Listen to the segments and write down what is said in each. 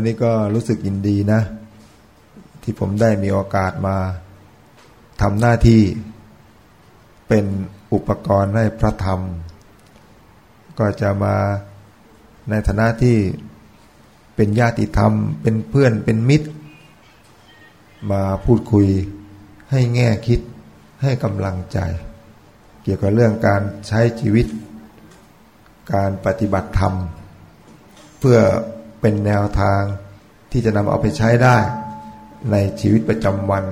วันนี้ก็รู้สึกยินดีนะ ที่ผมได้มีโอกาสมาทำหน้าที่เป็นอุปกรณ์ให้พระธรรม ก็จะมาในฐานะที่เป็นญาติธรรม เป็นเพื่อนเป็นมิตร มาพูดคุยให้แง่คิดให้กำลังใจ เกี่ยวกับเรื่องการใช้ชีวิต การปฏิบัติธรรม เพื่อ เป็นแนวทางที่จะนำเอาไปใช้ได้ในชีวิตประจำวัน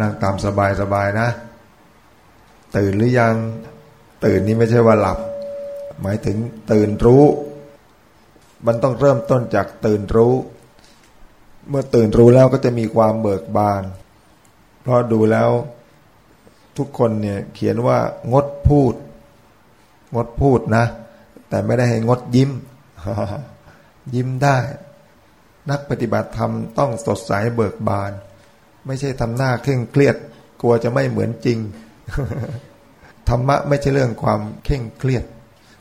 นั่งตามสบายสบายนะ ตื่นหรือยัง ตื่นนี้ไม่ใช่ว่าหลับ หมายถึงตื่นรู้ มันต้องเริ่มต้นจากตื่นรู้ เมื่อตื่นรู้แล้วก็จะมีความเบิกบาน เพราะดูแล้วทุกคนเนี่ยเขียนว่างดพูด งดพูดนะ แต่ไม่ได้ให้งดยิ้ม ยิ้มได้ นักปฏิบัติธรรมต้องสดใสเบิกบาน ไม่ใช่ทำหน้าเคร่งเครียด กลัวจะไม่เหมือนจริง ธรรมะไม่ใช่เรื่องความเคร่งเครียด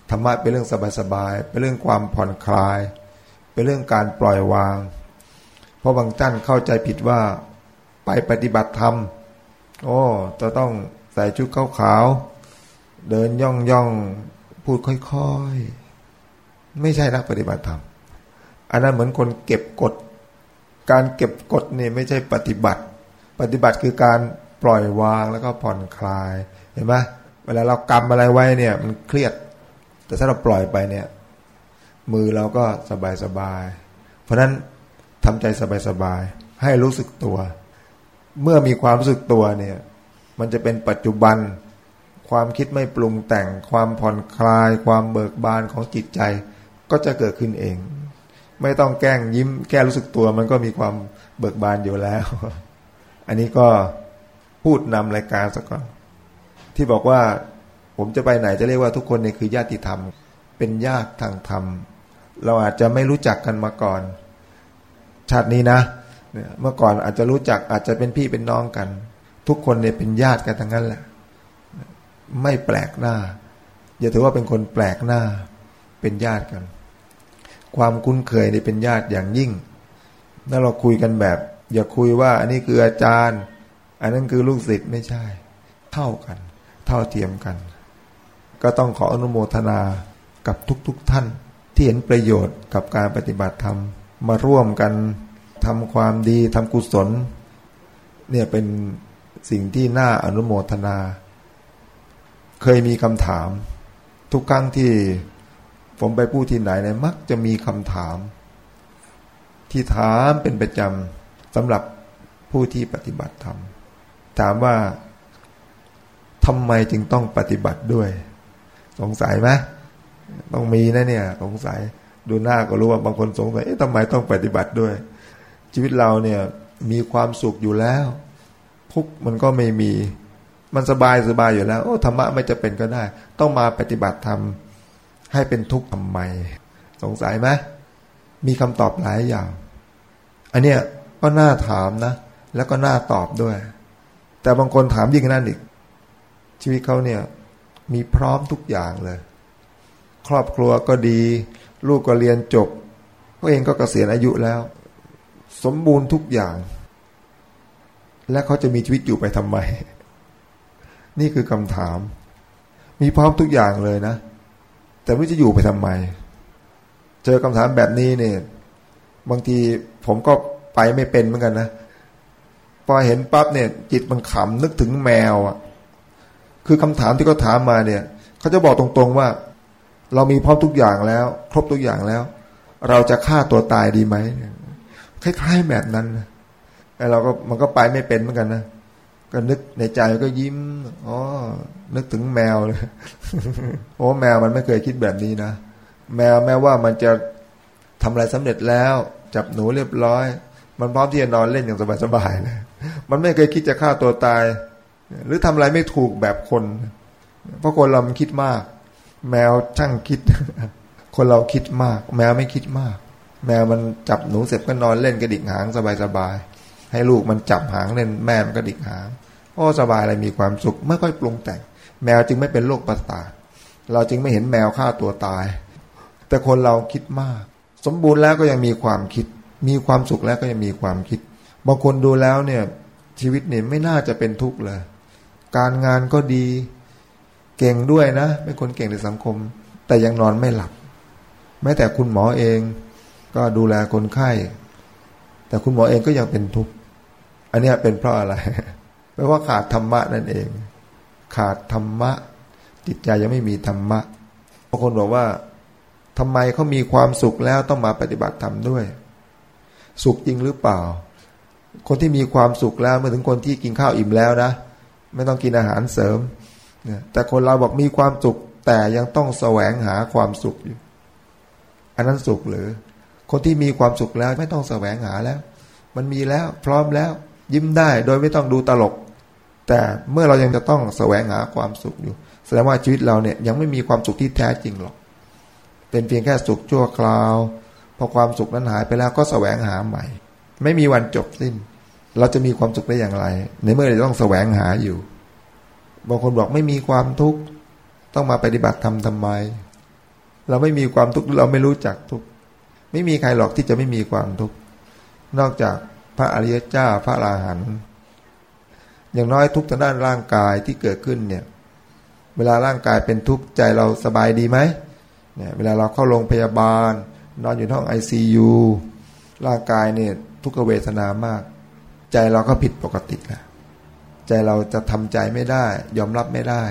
ธรรมะเป็นเรื่องสบายๆเป็นเรื่องความผ่อนคลาย เป็นเรื่องการปล่อยวาง เพราะบางท่านเข้าใจผิดว่าไปปฏิบัติธรรมโอ้จะต้องใส่ชุดขาวๆเดินย่องย่องพูดค่อยๆ ไม่ใช่นักปฏิบัติธรรม อันนั้นเหมือนคนเก็บกฎ การเก็บกฎเนี่ยไม่ใช่ปฏิบัติ ปฏิบัติคือการปล่อยวางแล้วก็ผ่อนคลาย เห็นไหมเวลาเรากำอะไรไว้เนี่ย มันเครียด แต่ถ้าเราปล่อยไปเนี่ย มือเราก็สบายสบาย เพราะนั้นทำใจสบายสบายให้รู้สึกตัว เมื่อมีความรู้สึกตัวเนี่ย มันจะเป็นปัจจุบัน ความคิดไม่ปรุงแต่ง ความผ่อนคลาย ความเบิกบานของจิตใจ ก็จะเกิดขึ้นเอง ไม่ต้องแกล้งยิ้ม แก้รู้สึกตัว มันก็มีความเบิกบานอยู่แล้ว อันนี้ก็พูดนำรายการสักก่อนที่บอกว่าผมจะไปไหนจะเรียกว่าทุกคนนี่คือญาติธรรม เป็นญาติทางธรรม เราอาจจะไม่รู้จักกันมาก่อน ชาตินี้นะเมื่อก่อนอาจจะรู้จักอาจจะเป็นพี่เป็นน้องกัน ทุกคนเนี่ยเป็นญาติกันทั้งนั้นแหละ ไม่แปลกหน้า อย่าถือว่าเป็นคนแปลกหน้าเป็นญาติกัน ความคุ้นเคยนี่เป็นญาติอย่างยิ่ง ถ้าเราคุยกันแบบ อย่าคุยว่า อันนี้คืออาจารย์ อันนั้นคือลูกศิษย์ไม่ใช่ เท่ากัน เท่าเทียมกัน ก็ต้องขออนุโมทนากับทุกๆทท่าน ที่เห็นประโยชน์กับการปฏิบัติธรรม มาร่วมกันทำความดีทำกุศล เนี่ยเป็นสิ่งที่น่าอนุโมทนา เคยมีคำถาม ทุกครั้งที่ ผมไปพูดที่ไหนเนี่ยมักจะมีคำถาม ที่ถามเป็นประจำสำหรับผู้ที่ปฏิบัติธรรม ถามว่าทำไมจึงต้องปฏิบัติด้วย สงสัยไหมต้องมีนะเนี่ย สงสัยดูหน้าก็รู้ว่าบางคนสงสัยเอ๊ะทำไมต้องปฏิบัติด้วย ชีวิตเราเนี่ยมีความสุขอยู่แล้วทุกมันก็ไม่มี มันสบายสบายอยู่แล้ว โอ้ธรรมะไม่จะเป็นก็ได้ ต้องมาปฏิบัติธรรม ให้เป็นทุกข์ทำไม สงสัยไหมมีคำตอบหลายอย่าง อันเนี้ยก็น่าถามนะ แล้วก็น่าตอบด้วย แต่บางคนถามยิ่งนั้นอีก ชีวิตเขาเนี่ย มีพร้อมทุกอย่างเลย ครอบครัวก็ดี ลูกก็เรียนจบเขาเองก็เกษียณอายุแล้ว สมบูรณ์ทุกอย่าง และเขาจะมีชีวิตอยู่ไปทำไม นี่คือคำถาม มีพร้อมทุกอย่างเลยนะ แต่ไม่จะอยู่ไปทำไม เจอคำถามแบบนี้เนี่ย บางทีผมก็ไปไม่เป็นเหมือนกันนะพอเห็นปั๊บเนี่ย จิตมันขำนึกถึงแมวอะ คือคำถามที่เขาถามมาเนี่ยเขาจะบอกตรงๆว่า เรามีพร้อมทุกอย่างแล้ว ครบทุกอย่างแล้ว เราจะฆ่าตัวตายดีไหมคล้ายๆแบบนั้นไอ้เราก็มันก็ไปไม่เป็นเหมือนกันนะ ก็นึกในใจก็ยิ้ม อ๋อ นึกถึงแมวเลยโอ้แมวมันไม่เคยคิดแบบนี้นะ แมวแม้ว่ามันจะทำอะไรสำเร็จแล้ว จับหนูเรียบร้อย มันพร้อมที่จะนอนเล่นอย่างสบายๆเลย มันไม่เคยคิดจะฆ่าตัวตาย หรือทำอะไรไม่ถูกแบบคน เพราะคนเรามันคิดมาก แมวช่างคิด คนเราคิดมาก แมวไม่คิดมาก แมวมันจับหนูเสร็จก็นอนเล่นกระดิกหางสบายๆ ให้ลูกมันจับหางเล่นแม่มันกระดิกหางโอ้สบายอะไรมีความสุขไม่ค่อยปรุงแต่ง แมวจึงไม่เป็นโรคประสาทเราจึงไม่เห็นแมวฆ่าตัวตาย แต่คนเราคิดมาก สมบูรณ์แล้วก็ยังมีความคิด มีความสุขแล้วก็ยังมีความคิดบางคนดูแล้วเนี่ยชีวิตเนี่ยไม่น่าจะเป็นทุกข์เลย การงานก็ดีเก่งด้วยนะเป็นคนเก่งในสังคม แต่ยังนอนไม่หลับ แม้แต่คุณหมอเองก็ดูแลคนไข้ แต่คุณหมอเองก็ยังเป็นทุกข์ อันนี้เป็นเพราะอะไรเพราะว่าขาดธรรมะนั่นเอง ขาดธรรมะ จิตใจยังไม่มีธรรมะบางคนบอกว่าทำไมเขามีความสุขแล้วต้องมาปฏิบัติธรรมด้วย สุขจริงหรือเปล่า คนที่มีความสุขแล้วเมื่อถึงคนที่กินข้าวอิ่มแล้วนะ ไม่ต้องกินอาหารเสริมแต่คนเราบอกมีความสุขแต่ยังต้องแสวงหาความสุขอยู่ อันนั้นสุขหรือ คนที่มีความสุขแล้วไม่ต้องแสวงหาแล้ว มันมีแล้ว พร้อมแล้ว ยิ้มได้โดยไม่ต้องดูตลก แต่เมื่อเรายังจะต้องแสวงหาความสุขอยู่ แสดงว่าชีวิตเราเนี่ยยังไม่มีความสุขที่แท้จริงหรอก เป็นเพียงแค่สุขชั่วคราว พอความสุขนั้นหายไปแล้วก็แสวงหาใหม่ ไม่มีวันจบสิ้น เราจะมีความสุขได้อย่างไร ในเมื่อเราต้องแสวงหาอยู่ บางคนบอกไม่มีความทุกข์ต้องมาปฏิบัติธรรมทำไม เราไม่มีความทุกข์เราไม่รู้จักทุกข์ไม่มีใครหรอกที่จะไม่มีความทุกข์นอกจาก พระอริยเจ้าพระอราหันต์อย่างน้อยทุกทางด้านร่างกายที่เกิดขึ้นเนี่ย เวลาร่างกายเป็นทุกข์ใจเราสบายดีไหมเนี่ยเวลาเราเข้าโรงพยาบาล นอนอยู่ห้องไอซียูร่างกายเนี่ยทุกขเวทนามาก ใจเราก็ผิดปกติแล้วใจเราจะทำใจไม่ได้ ยอมรับไม่ได้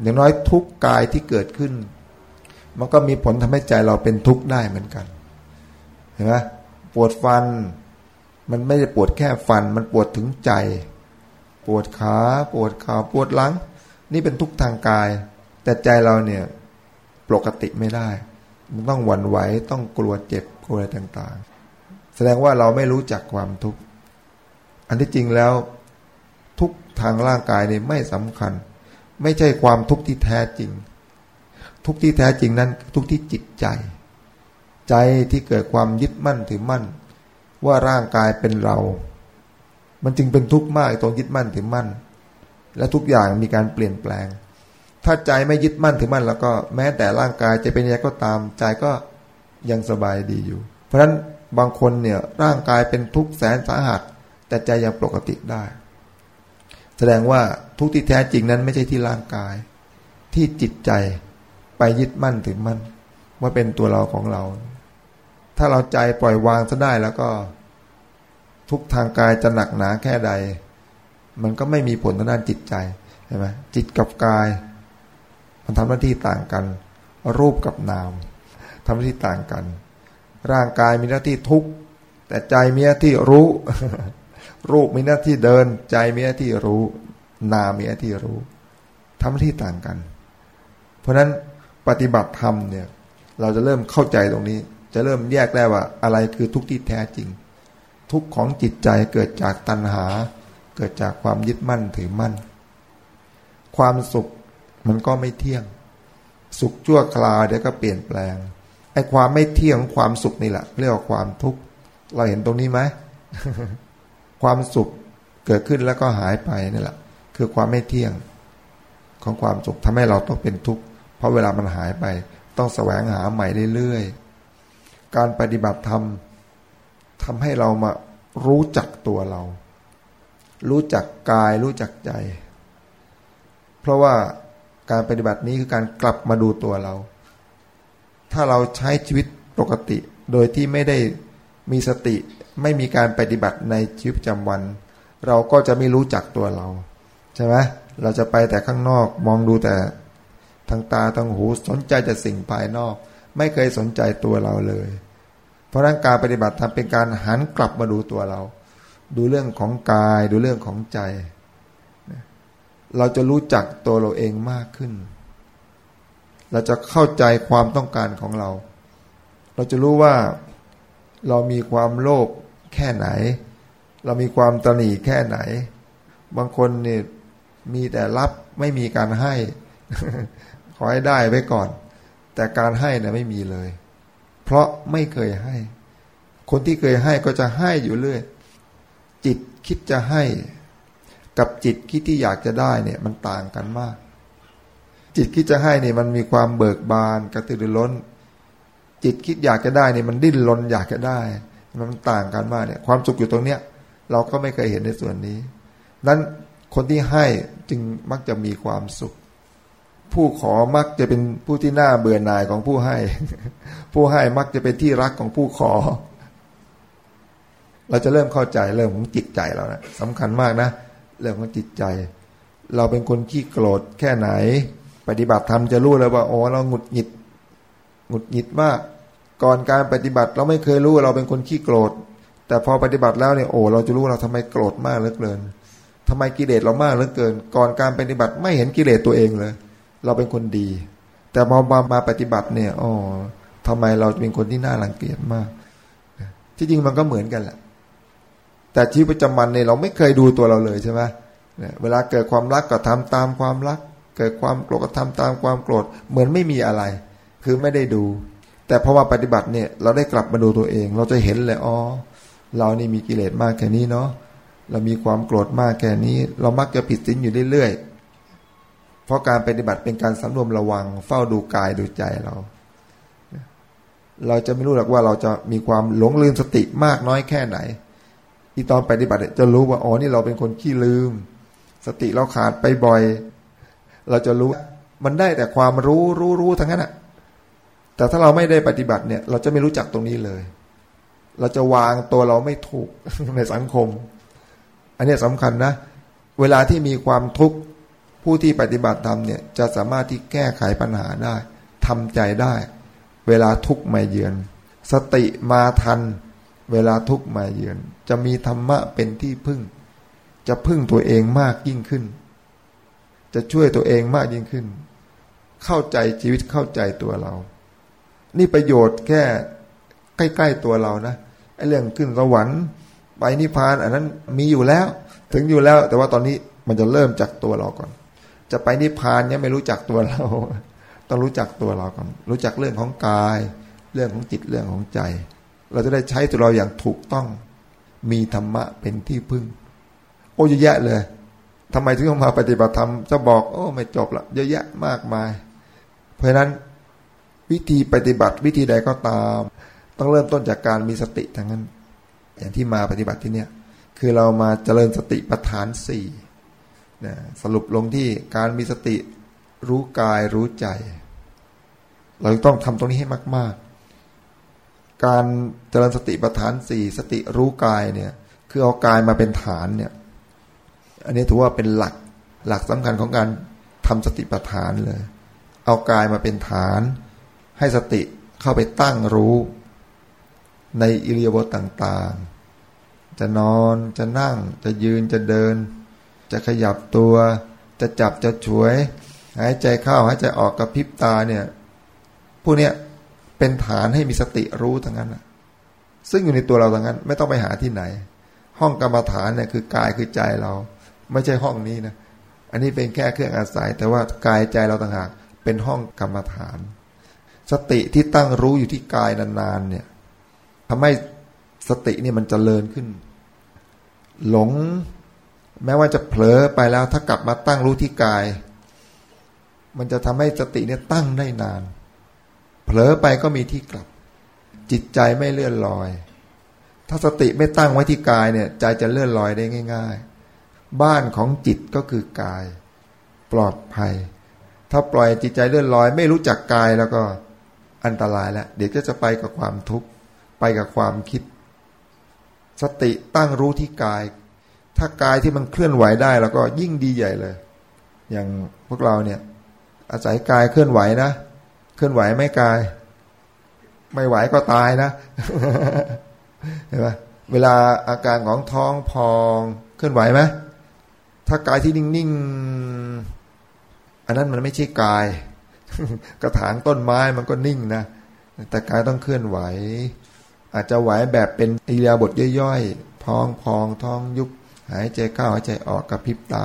อย่างน้อยทุกกายที่เกิดขึ้น มันก็มีผลทำให้ใจเราเป็นทุกข์ได้เหมือนกัน เห็นไหมปวดฟัน มันไม่ได้ปวดแค่ฟัน มันปวดถึงใจ ปวดขาปวดขาปวดหลัง นี่เป็นทุกทางกาย แต่ใจเราเนี่ยปกติไม่ได้มันต้องหวั่นไหวต้องกลัวเจ็บกลัวอะไรต่างๆ แสดงว่าเราไม่รู้จักความทุกข์อันที่จริงแล้ว ทุกทางร่างกายเนี่ยไม่สำคัญ ไม่ใช่ความทุกข์ที่แท้จริง ทุกข์ที่แท้จริงนั้น ทุกข์ที่จิตใจ ใจที่เกิดความยึดมั่นถือมั่น ว่าร่างกายเป็นเรา มันจึงเป็นทุกข์มากตรงยึดมั่นถือมั่น และทุกอย่างมีการเปลี่ยนแปลง ถ้าใจไม่ยึดมั่นถือมั่น แล้วก็แม้แต่ร่างกายจะเป็นยังไงก็ตามใจก็ยังสบายดีอยู่ เพราะฉะนั้นบางคนเนี่ยร่างกายเป็นทุกข์แสนสาหัส แต่ใจยังปกติได้ แสดงว่าทุกข์ที่แท้จริงนั้นไม่ใช่ที่ร่างกาย ที่จิตใจไปยึดมั่นถือมั่นว่าเป็นตัวเราของเรา ถ้าเราใจปล่อยวางซะได้แล้วก็ ทุกทางกายจะหนักหนาแค่ใด มันก็ไม่มีผลทางด้านจิตใจใช่ไหมจิตกับกาย มันทำหน้าที่ต่างกัน รูปกับนามทำหน้าที่ต่างกัน ร่างกายมีหน้าที่ทุกข์แต่ใจมีหน้าที่รู้ รูปมีหน้าที่เดิน ใจมีหน้าที่รู้ นามมีหน้าที่รู้ทำหน้าที่ต่างกัน เพราะฉะนั้นปฏิบัติธรรมเนี่ย เราจะเริ่มเข้าใจตรงนี้ จะเริ่มแยกได้ว่าอะไรคือทุกข์ที่แท้จริง ทุกข์ของจิตใจเกิดจากตัณหา เกิดจากความยึดมั่นถือมั่น ความสุขมันก็ไม่เที่ยง สุขชั่วคราวเดี๋ยวก็เปลี่ยนแปลงไอ้ความไม่เที่ยงความสุขนี่แหละเรียกว่าความทุกข์เราเห็นตรงนี้ไหมความสุขเกิดขึ้นแล้วก็หายไปนี่แหละ คือความไม่เที่ยงของความสุขทำให้เราต้องเป็นทุกข์เพราะเวลามันหายไป ต้องแสวงหาใหม่เรื่อยๆ การปฏิบัติธรรมทำให้เรามารู้จักตัวเรา รู้จักกายรู้จักใจ เพราะว่าการปฏิบัตินี้คือการกลับมาดูตัวเรา ถ้าเราใช้ชีวิตปกติ โดยที่ไม่ได้มีสติ ไม่มีการปฏิบัติในชีวิตประจำวัน เราก็จะไม่รู้จักตัวเรา ใช่ไหมเราจะไปแต่ข้างนอกมองดูแต่ทางตาทางหูสนใจแต่สิ่งภายนอก ไม่เคยสนใจตัวเราเลย เพราะนั้นการปฏิบัติธรรมเป็นการหันกลับมาดูตัวเรา ดูเรื่องของกาย ดูเรื่องของใจ เราจะรู้จักตัวเราเองมากขึ้น เราจะเข้าใจความต้องการของเรา เราจะรู้ว่าเรามีความโลภแค่ไหน เรามีความตนีแค่ไหน บางคนเนี่ยมีแต่รับไม่มีการให้ ขอให้ได้ไว้ก่อน แต่การให้นะไม่มีเลย เพราะไม่เคยให้ คนที่เคยให้ก็จะให้อยู่เรื่อย จิตคิดจะให้ กับจิตคิดที่อยากจะได้เนี่ย มันต่างกันมาก จิตคิดจะให้เนี่ยมันมีความเบิกบานกระตือรือร้น จิตคิดอยากจะได้เนี่ยมันดิ้นรนอยากจะได้ มันต่างกันมากเนี่ย ความสุขอยู่ตรงเนี้ย เราก็ไม่เคยเห็นในส่วนนี้นั้นคนที่ให้จึงมักจะมีความสุข ผู้ขอมักจะเป็นผู้ที่น่าเบื่อหน่ายของผู้ให้ ผู้ให้มักจะเป็นที่รักของผู้ขอ เราจะเริ่มเข้าใจเรื่องของจิตใจเรานะสำคัญมากนะเรื่องของจิตใจ เราเป็นคนขี้โกรธแค่ไหน ปฏิบัติธรรมจะรู้เลยว่าโอ้เราหงุดหงิดหงุดหงิดมาก ก่อนการปฏิบัติเราไม่เคยรู้เราเป็นคนขี้โกรธ แต่พอปฏิบัติแล้วเนี่ยโอ้เราจะรู้เราทำไมโกรธมากเหลือเกินทำไมกิเลสเรามากเหลือเกิน ก่อนการปฏิบัติไม่เห็นกิเลสตัวเองเลย เราเป็นคนดี แต่พอมามาปฏิบัติเนี่ยอ๋อทำไมเราเป็นคนที่น่ารังเกียจมาก ที่จริงมันก็เหมือนกันแหละ แต่ชีวิตประจำวันเนี่ยเราไม่เคยดูตัวเราเลยใช่ไหมเวลาเกิดความรักก็ทำตามความรัก เกิดความโกรธก็ทำตามความโกรธ เหมือนไม่มีอะไร คือไม่ได้ดู แต่พอมาปฏิบัติเนี่ย เราได้กลับมาดูตัวเอง เราจะเห็นเลยอ๋อเรานี่มีกิเลสมากแค่นี้เนาะเรามีความโกรธมากแค่นี้ เรามักจะผิดศีลอยู่เรื่อยๆ ราะการปฏิบัติเป็นการสำรวมระวัง เฝ้าดูกายดูใจเรา เราจะไม่รู้หรอกว่าเราจะมีความหลงลืมสติมากน้อยแค่ไหน ที่ตอนปฏิบัติจะรู้ว่าอ๋อนี่เราเป็นคนขี้ลืม สติเราขาดไปบ่อย เราจะรู้มันได้แต่ความรู้รู้รู้ทั้งนั้นอะแต่ถ้าเราไม่ได้ปฏิบัติเนี่ย เราจะไม่รู้จักตรงนี้เลย เราจะวางตัวเราไม่ถูกในสังคม อันนี้สำคัญนะ เวลาที่มีความทุกข์ ผู้ที่ปฏิบัติธรรมเนี่ยจะสามารถที่แก้ไขปัญหาได้ทำใจได้ เวลาทุกข์มาเยือน สติมาทัน เวลาทุกข์มาเยือน จะมีธรรมะเป็นที่พึ่ง จะพึ่งตัวเองมากยิ่งขึ้น จะช่วยตัวเองมากยิ่งขึ้น เข้าใจชีวิตเข้าใจตัวเรา นี่ประโยชน์แค่ใกล้ๆตัวเรานะไอ้เรื่องขึ้นสวรรค์ไปนิพพาน อันนั้นมีอยู่แล้ว ถึงอยู่แล้ว แต่ว่าตอนนี้มันจะเริ่มจากตัวเราก่อน จะไปนิพพานเนี่ยไม่รู้จักตัวเรา ต้องรู้จักตัวเราก่อนรู้จักเรื่องของกาย เรื่องของจิตเรื่องของใจ เราจะได้ใช้ตัวเราอย่างถูกต้อง มีธรรมะเป็นที่พึ่ง โอ้เยอะแยะเลยทำไมถึงต้องมาปฏิบัติธรรมจะบอกโอ้ไม่จบละเยอะแยะมากมาย เพราะฉะนั้นวิธีปฏิบัติวิธีใดก็ตาม ต้องเริ่มต้นจากการมีสติทั้งนั้น อย่างที่มาปฏิบัติที่เนี้ยคือเรามาเจริญสติปัฏฐานสี่ นะสรุปลงที่การมีสติรู้กายรู้ใจ เราต้องทำตรงนี้ให้มาก ๆ การเจริญสติปัฏฐานสี่สติรู้กายเนี่ย คือเอากายมาเป็นฐานเนี่ย อันนี้ถือว่าเป็นหลักหลักสำคัญของการทำสติปัฏฐานเลย เอากายมาเป็นฐาน ให้สติเข้าไปตั้งรู้ในอิริยาบถต่างๆ จะนอนจะนั่งจะยืนจะเดิน จะขยับตัว จะจับจะช่วย หายใจเข้าหายใจออกกับพิบตาเนี่ยผู้เนี้ยเป็นฐานให้มีสติรู้ทั้งนั้นซึ่งอยู่ในตัวเราทั้งนั้น ไม่ต้องไปหาที่ไหน ห้องกรรมฐานเนี่ยคือกายคือใจเรา ไม่ใช่ห้องนี้นะอันนี้เป็นแค่เครื่องอาศัย แต่ว่ากายใจเราต่างหากเป็นห้องกรรมฐาน สติที่ตั้งรู้อยู่ที่กายนานๆเนี่ยทำให้สติเนี่ยมันจเจริญขึ้น หลง แม้ว่าจะเผลอไปแล้วถ้ากลับมาตั้งรู้ที่กาย มันจะทำให้สติเนี่ยตั้งได้นาน เผลอไปก็มีที่กลับ จิตใจไม่เลื่อนลอย ถ้าสติไม่ตั้งไว้ที่กายเนี่ย ใจจะเลื่อนลอยได้ง่าย ๆ บ้านของจิตก็คือกาย ปลอดภัย ถ้าปล่อยจิตใจเลื่อนลอย ไม่รู้จักกายแล้วก็อันตรายแล้วเดี๋ยวก็จะไปกับความทุกข์ไปกับความคิด สติตั้งรู้ที่กาย ถ้ากายที่มันเคลื่อนไหวได้ แล้วก็ยิ่งดีใหญ่เลย อย่างพวกเราเนี่ย อาศัยกายเคลื่อนไหวนะเคลื่อนไหวไม่กาย ไม่ไหวก็ตายนะเห็นไหมเวลาอาการของท้องพองเคลื่อนไหวไหมถ้ากายที่นิ่งๆอันนั้นมันไม่ใช่กาย กระถางต้นไม้มันก็นิ่งนะแต่กายต้องเคลื่อนไหว อาจจะไหวแบบเป็นอิริยาบถย่อยๆพองพองท้องยุบ หายใจเข้าหายใจออกกับพริบตา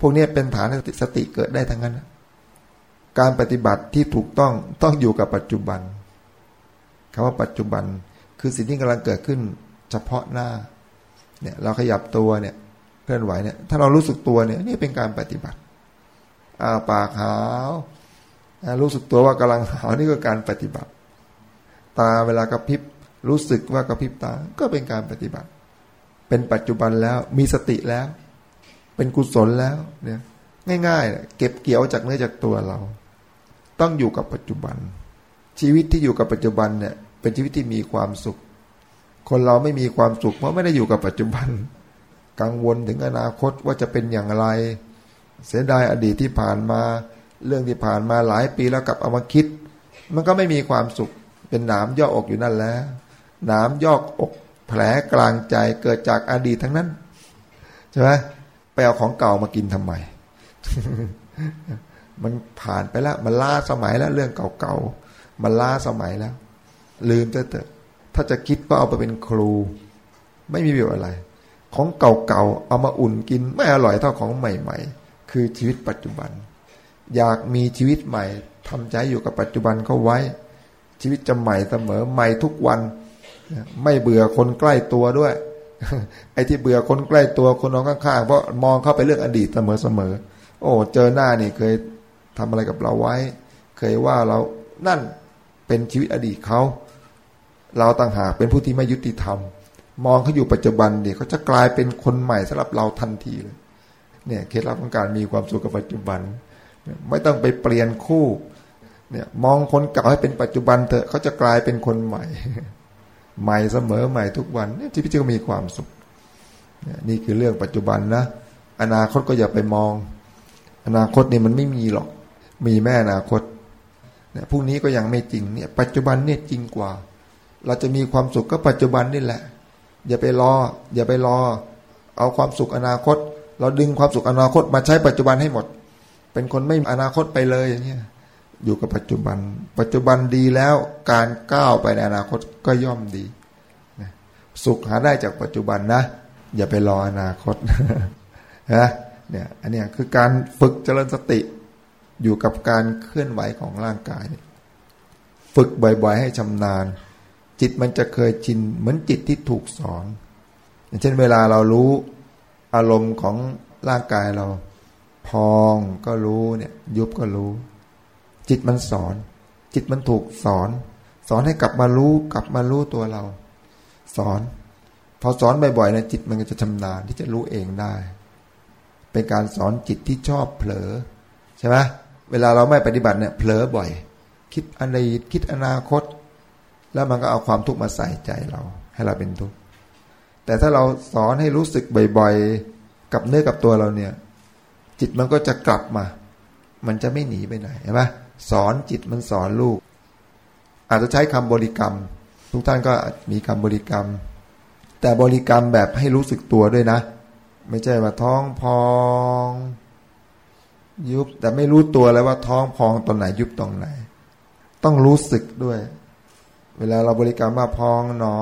พวกนี้เป็นฐานสติเกิดได้ทั้งนั้น การปฏิบัติที่ถูกต้องต้องอยู่กับปัจจุบันคำว่าปัจจุบัน คือสิ่งที่กำลังเกิดขึ้น เฉพาะหน้าเนี่ยเราขยับตัวเนี่ยเคลื่อนไหวเนี่ยถ้าเรารู้สึกตัวเนี่ยนี่เป็นการปฏิบัติอาปากหาวรู้สึกตัวว่ากำลังหาวนี่ก็การปฏิบัติ ตาเวลากระพริบรู้สึกว่ากระพริบตาก็เป็นการปฏิบัติ เป็นปัจจุบันแล้ว มีสติแล้ว เป็นกุศลแล้วเนี่ย ง่ายๆ เก็บเกี่ยวจากเนื้อจากตัวเรา ต้องอยู่กับปัจจุบัน ชีวิตที่อยู่กับปัจจุบันเนี่ย เป็นชีวิตที่มีความสุข คนเราไม่มีความสุขเพราะไม่ได้อยู่กับปัจจุบัน กังวลถึงอนาคตว่าจะเป็นอย่างไร เสียดายอดีตที่ผ่านมา เรื่องที่ผ่านมาหลายปีแล้วกลับเอามาคิด มันก็ไม่มีความสุข เป็นหนามย่ออกอยู่นั่นแหละหนามยอกอก แผลกลางใจเกิดจากอดีตทั้งนั้นใช่ไหมไปเอาของเก่ามากินทำไม มันผ่านไปแล้ว มันล้าสมัยแล้วเรื่องเก่าๆ มันล้าสมัยแล้ว ลืมเถอะถ้าจะคิดก็เอาไปเป็นครู ไม่มีประโยชน์อะไร ของเก่าๆ เอามาอุ่นกิน ไม่อร่อยเท่าของใหม่ ๆ คือชีวิตปัจจุบัน อยากมีชีวิตใหม่ทำใจอยู่กับปัจจุบันก็ไว้ ชีวิตจะใหม่เสมอใหม่ทุกวัน ไม่เบื่อคนใกล้ตัวด้วย ไอ้ที่เบื่อคนใกล้ตัวคนนองข้างๆเพราะมองเข้าไปเรื่องอดีตเสมอๆโอ้เจอหน้านี่เคยทำอะไรกับเราไว้ เคยว่าเรานั่นเป็นชีวิตอดีตเขาเราต่างหากเป็นผู้ที่ไม่ยุติธรรม มองเขาอยู่ปัจจุบันเดี๋ยวเขาจะกลายเป็นคนใหม่สำหรับเราทันทีเลย เนี่ยเคล็ดลับของการมีความสุขกับปัจจุบัน ไม่ต้องไปเปลี่ยนคู่ เนี่ยมองคนเก่าให้เป็นปัจจุบันเถอะเขาจะกลายเป็นคนใหม่ ใหม่เสมอใหม่ทุกวันเนี่ยชีวิตจะมีความสุข นี่คือเรื่องปัจจุบันนะอนาคตก็อย่าไปมอง อนาคตนี่มันไม่มีหรอก มีแม่อนาคตเนี่ยพรุ่งนี้ก็ยังไม่จริงเนี่ย ปัจจุบันเนี่ยจริงกว่า เราจะมีความสุขก็ปัจจุบันนี่แหละ อย่าไปรอ อย่าไปรอ เอาความสุขอนาคต เราดึงความสุขอนาคตมาใช้ปัจจุบันให้หมด เป็นคนไม่อนาคตไปเลยอย่างนี้ อยู่กับปัจจุบัน ปัจจุบันดีแล้วการก้าวไปในอนาคตก็ย่อมดีสุขหาได้จากปัจจุบันนะ อย่าไปรออนาคตนะเนี่ยอันนี้คือการฝึกเจริญสติอยู่กับการเคลื่อนไหวของร่างกาย ฝึกบ่อยๆ ให้ชำนาญ จิตมันจะเคยชินเหมือนจิตที่ถูกสอน อย่างเช่นเวลาเรารู้อารมณ์ของร่างกายเรา พองก็รู้เนี่ยยุบก็รู้ จิตมันสอน จิตมันถูกสอน สอนให้กลับมารู้กลับมารู้ตัวเรา สอน พอสอนบ่อยๆนะจิตมันก็จะชำนาญที่จะรู้เองได้ เป็นการสอนจิตที่ชอบเผลอใช่ไหมเวลาเราไม่ปฏิบัติเนี่ยเผลอบ่อย คิดอดีตคิดอนาคต แล้วมันก็เอาความทุกข์มาใส่ใจเรา ให้เราเป็นทุกข์แต่ถ้าเราสอนให้รู้สึกบ่อยๆ กับเนื้อกับตัวเราเนี่ย จิตมันก็จะกลับมา มันจะไม่หนีไปไหนใช่ไหม สอนจิตมันสอนลูก อาจจะใช้คำบริกรรม ทุกท่านก็มีคำบริกรรม แต่บริกรรมแบบให้รู้สึกตัวด้วยนะ ไม่ใช่ว่าท้องพอง ยุบแต่ไม่รู้ตัวแล้วว่าท้องพองตอนไหนยุบตรงไหน ต้องรู้สึกด้วย เวลาเราบริกรรมว่าพองหนอ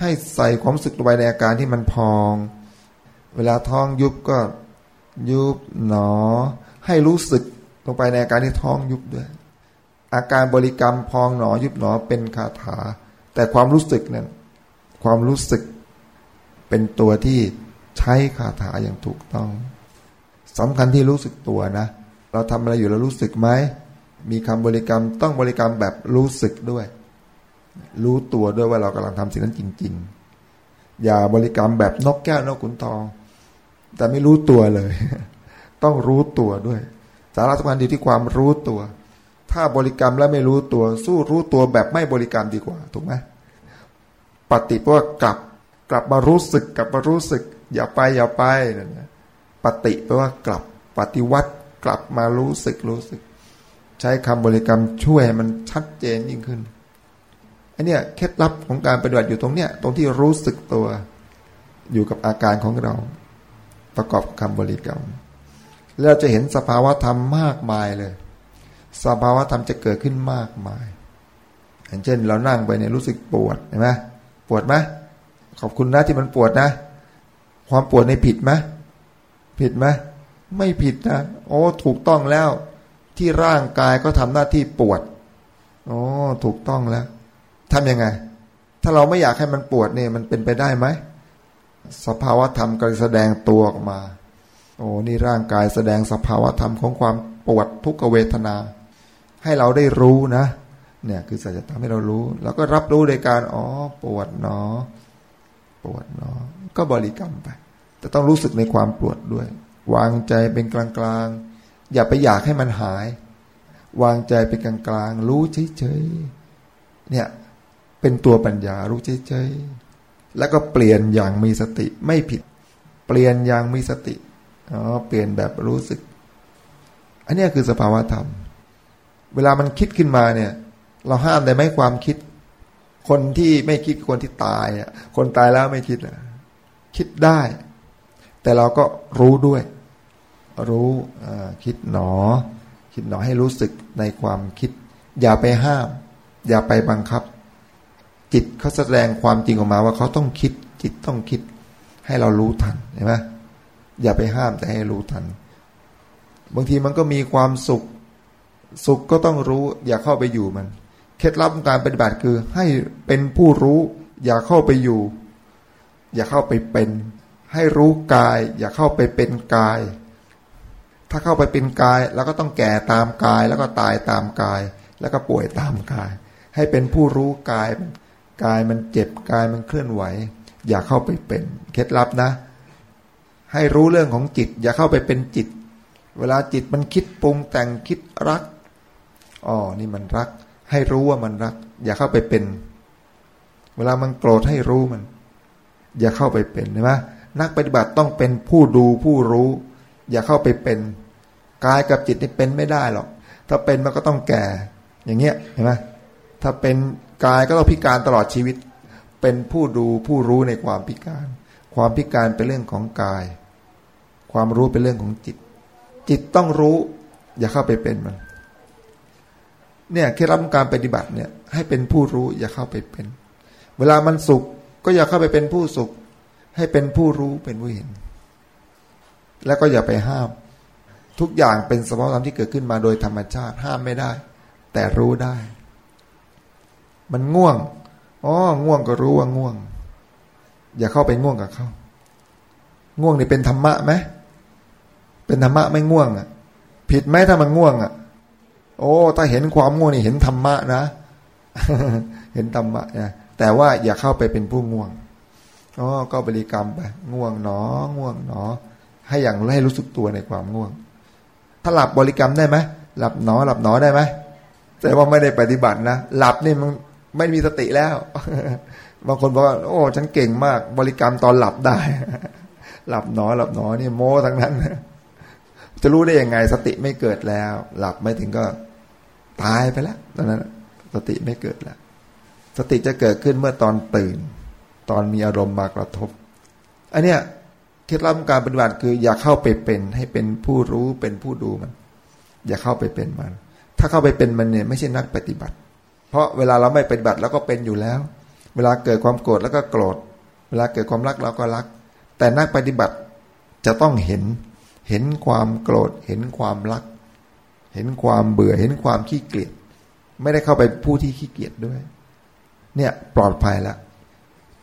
ให้ใส่ความสึกลงไปในอาการที่มันพอง เวลาท้องยุบก็ยุบหนอ ให้รู้สึก ลงไปในอาการที่ท้องยุบด้วย อาการบริกรรมพองหนอยุบหนอเป็นคาถา แต่ความรู้สึกนั้นความรู้สึกเป็นตัวที่ใช้คาถาอย่างถูกต้องสำคัญที่รู้สึกตัวนะ เราทำอะไรอยู่เรารู้สึกไหมมีคำบริกรรมต้องบริกรรมแบบรู้สึกด้วย รู้ตัวด้วยว่าเรากำลังทำสิ่งนั้นจริง ๆ อย่าบริกรรมแบบนกแก้วนกขุนทอง แต่ไม่รู้ตัวเลย ต้องรู้ตัวด้วย สาระสำคัญดีที่ความรู้ตัว ถ้าบริกรรมแล้วไม่รู้ตัว สู้รู้ตัวแบบไม่บริกรรมดีกว่า ถูกไหมปฏิเพราะว่ากลับกลับมารู้สึกกลับมารู้สึก อย่าไปอย่าไปนะปฏิแปลว่ากลับปฏิวัติกลับมารู้สึกรู้สึก ใช้คำบริกรรมช่วยมันชัดเจนยิ่งขึ้นอันเนี้ยเคล็ดลับของการปฏิบัติอยู่ตรงเนี้ยตรงที่รู้สึกตัว อยู่กับอาการของเรา ประกอบคำบริกรรม เราจะเห็นสภาวะธรรมมากมายเลย สภาวะธรรมจะเกิดขึ้นมากมายอย่างเช่น เรานั่งไปเนี่ยรู้สึกปวดเห็นไหมปวดไหมขอบคุณนะที่มันปวดนะ ความปวดในผิดไหมผิดไหมไม่ผิดนะโอ้ถูกต้องแล้ว ที่ร่างกายก็ทำหน้าที่ปวดโอ้ถูกต้องแล้วทำยังไง ถ้าเราไม่อยากให้มันปวดเนี่ย มันเป็นไปได้ไหมสภาวะธรรมก็แสดงตัวออกมา โอ้นี่ร่างกายแสดงสภาวะธรรมของความปวดทุกขเวทนา ให้เราได้รู้นะ เนี่ยคือสัจธรรมให้เรารู้แล้วก็รับรู้ในการอ๋อปวดเนอ ปวดเนอ ก็บริกรรมไป แต่ต้องรู้สึกในความปวดด้วย วางใจเป็นกลางๆ อย่าไปอยากให้มันหาย วางใจเป็นกลางๆ รู้เฉยๆเนี่ยเป็นตัวปัญญารู้เฉยๆแล้วก็เปลี่ยนอย่างมีสติไม่ผิด เปลี่ยนอย่างมีสติ อ๋อเปลี่ยนแบบรู้สึก อันนี้คือสภาวะธรรม เวลามันคิดขึ้นมาเนี่ย เราห้ามได้ไหมความคิด คนที่ไม่คิดคนที่ตายอะ คนตายแล้วไม่คิดอะคิดได้ แต่เราก็รู้ด้วย รู้คิดหนอ คิดหนอให้รู้สึกในความคิด อย่าไปห้าม อย่าไปบังคับ จิตเขาแสดงความจริงออกมาว่าเขาต้องคิด จิตต้องคิด ให้เรารู้ทันเห็นไหม อย่าไปห้ามแต่ให้รู้ทัน บางทีมันก็มีความสุข สุขก็ต้องรู้ อย่าเข้าไปอยู่มัน เคล็ดลับการปฏิบัติคือ ให้เป็นผู้รู้ อย่าเข้าไปอยู่ อย่าเข้าไปเป็น ให้รู้กาย อย่าเข้าไปเป็นกาย ถ้าเข้าไปเป็นกาย แล้วก็ต้องแก่ตามกาย แล้วก็ตายตามกาย แล้วก็ป่วยตามกาย ให้เป็นผู้รู้กายกายมันเจ็บกายมันเคลื่อนไหว อย่าเข้าไปเป็น เคล็ดลับนะ ให้รู้เรื่องของจิต อย่าเข้าไปเป็นจิต เวลาจิตมันคิดปรุงแต่งคิดรักอ๋อนี่มันรัก ให้รู้ว่ามันรัก อย่าเข้าไปเป็น เวลามันโกรธให้รู้มัน อย่าเข้าไปเป็นใช่ไหมนักปฏิบัติต้องเป็นผู้ดูผู้รู้ อย่าเข้าไปเป็นกายกับจิตนี่เป็นไม่ได้หรอกถ้าเป็นมันก็ต้องแก่ อย่างเงี้ยเห็นไหมถ้าเป็นกายก็ต้องพิการตลอดชีวิต เป็นผู้ดูผู้รู้ในความพิการ ความพิการเป็นเรื่องของกาย ความรู้เป็นเรื่องของจิต จิตต้องรู้ อย่าเข้าไปเป็นมัน เนี่ยเคล็ดลับการปฏิบัติเนี่ย ให้เป็นผู้รู้อย่าเข้าไปเป็น เวลามันสุข ก็อย่าเข้าไปเป็นผู้สุข ให้เป็นผู้รู้เป็นผู้เห็น แล้วก็อย่าไปห้าม ทุกอย่างเป็นสภาวะธรรมที่เกิดขึ้นมาโดยธรรมชาติ ห้ามไม่ได้ แต่รู้ได้ มันง่วงอ๋อง่วงก็รู้ว่าง่วง อย่าเข้าไปง่วงกับเขาง่วงนี่เป็นธรรมะไหม เป็นธรรมะไม่ง่วงอะ ผิดไหมถ้ามันง่วงอะ โอ้ ถ้าเห็นความง่วงนี่เห็นธรรมะนะ เห็นธรรมะนะแต่ว่าอย่าเข้าไปเป็นผู้ง่วงอ๋อก็บริกรรมไปง่วงหนอ ง่วงหนอ ให้อย่างให้รู้สึกตัวในความง่วง ถ้าหลับบริกรรมได้ไหมหลับหนอ หลับหนอได้ไหมแต่ว่าไม่ได้ปฏิบัตินะหลับนี่มันไม่มีสติแล้วบางคนบอกว่าโอ้ฉันเก่งมาก บริกรรมตอนหลับได้ หลับหนอ หลับหนอนี่โม้ทั้งนั้น จะรู้ได้ยังไง สติไม่เกิดแล้ว หลับไม่ถึงก็ตายไปแล้วตอนนั้น สติไม่เกิดแล้ว สติจะเกิดขึ้นเมื่อตอนตื่น ตอนมีอารมณ์มากระทบอันเนี้ยเคล็ดลับการปฏิบัติคืออย่าเข้าไปเป็น ให้เป็นผู้รู้เป็นผู้ดูมัน อย่าเข้าไปเป็นมัน ถ้าเข้าไปเป็นมันเนี่ยไม่ใช่นักปฏิบัติ เพราะเวลาเราไม่ปฏิบัติเราก็เป็นอยู่แล้ว เวลาเกิดความโกรธแล้วก็โกรธ เวลาเกิดความรักเราก็รัก แต่นักปฏิบัติจะต้องเห็น เห็นความโกรธ เห็นความรัก เห็นความเบื่อ เห็นความขี้เกียจไม่ได้เข้าไปผู้ที่ขี้เกียจด้วย เนี่ยปลอดภัยแล้ว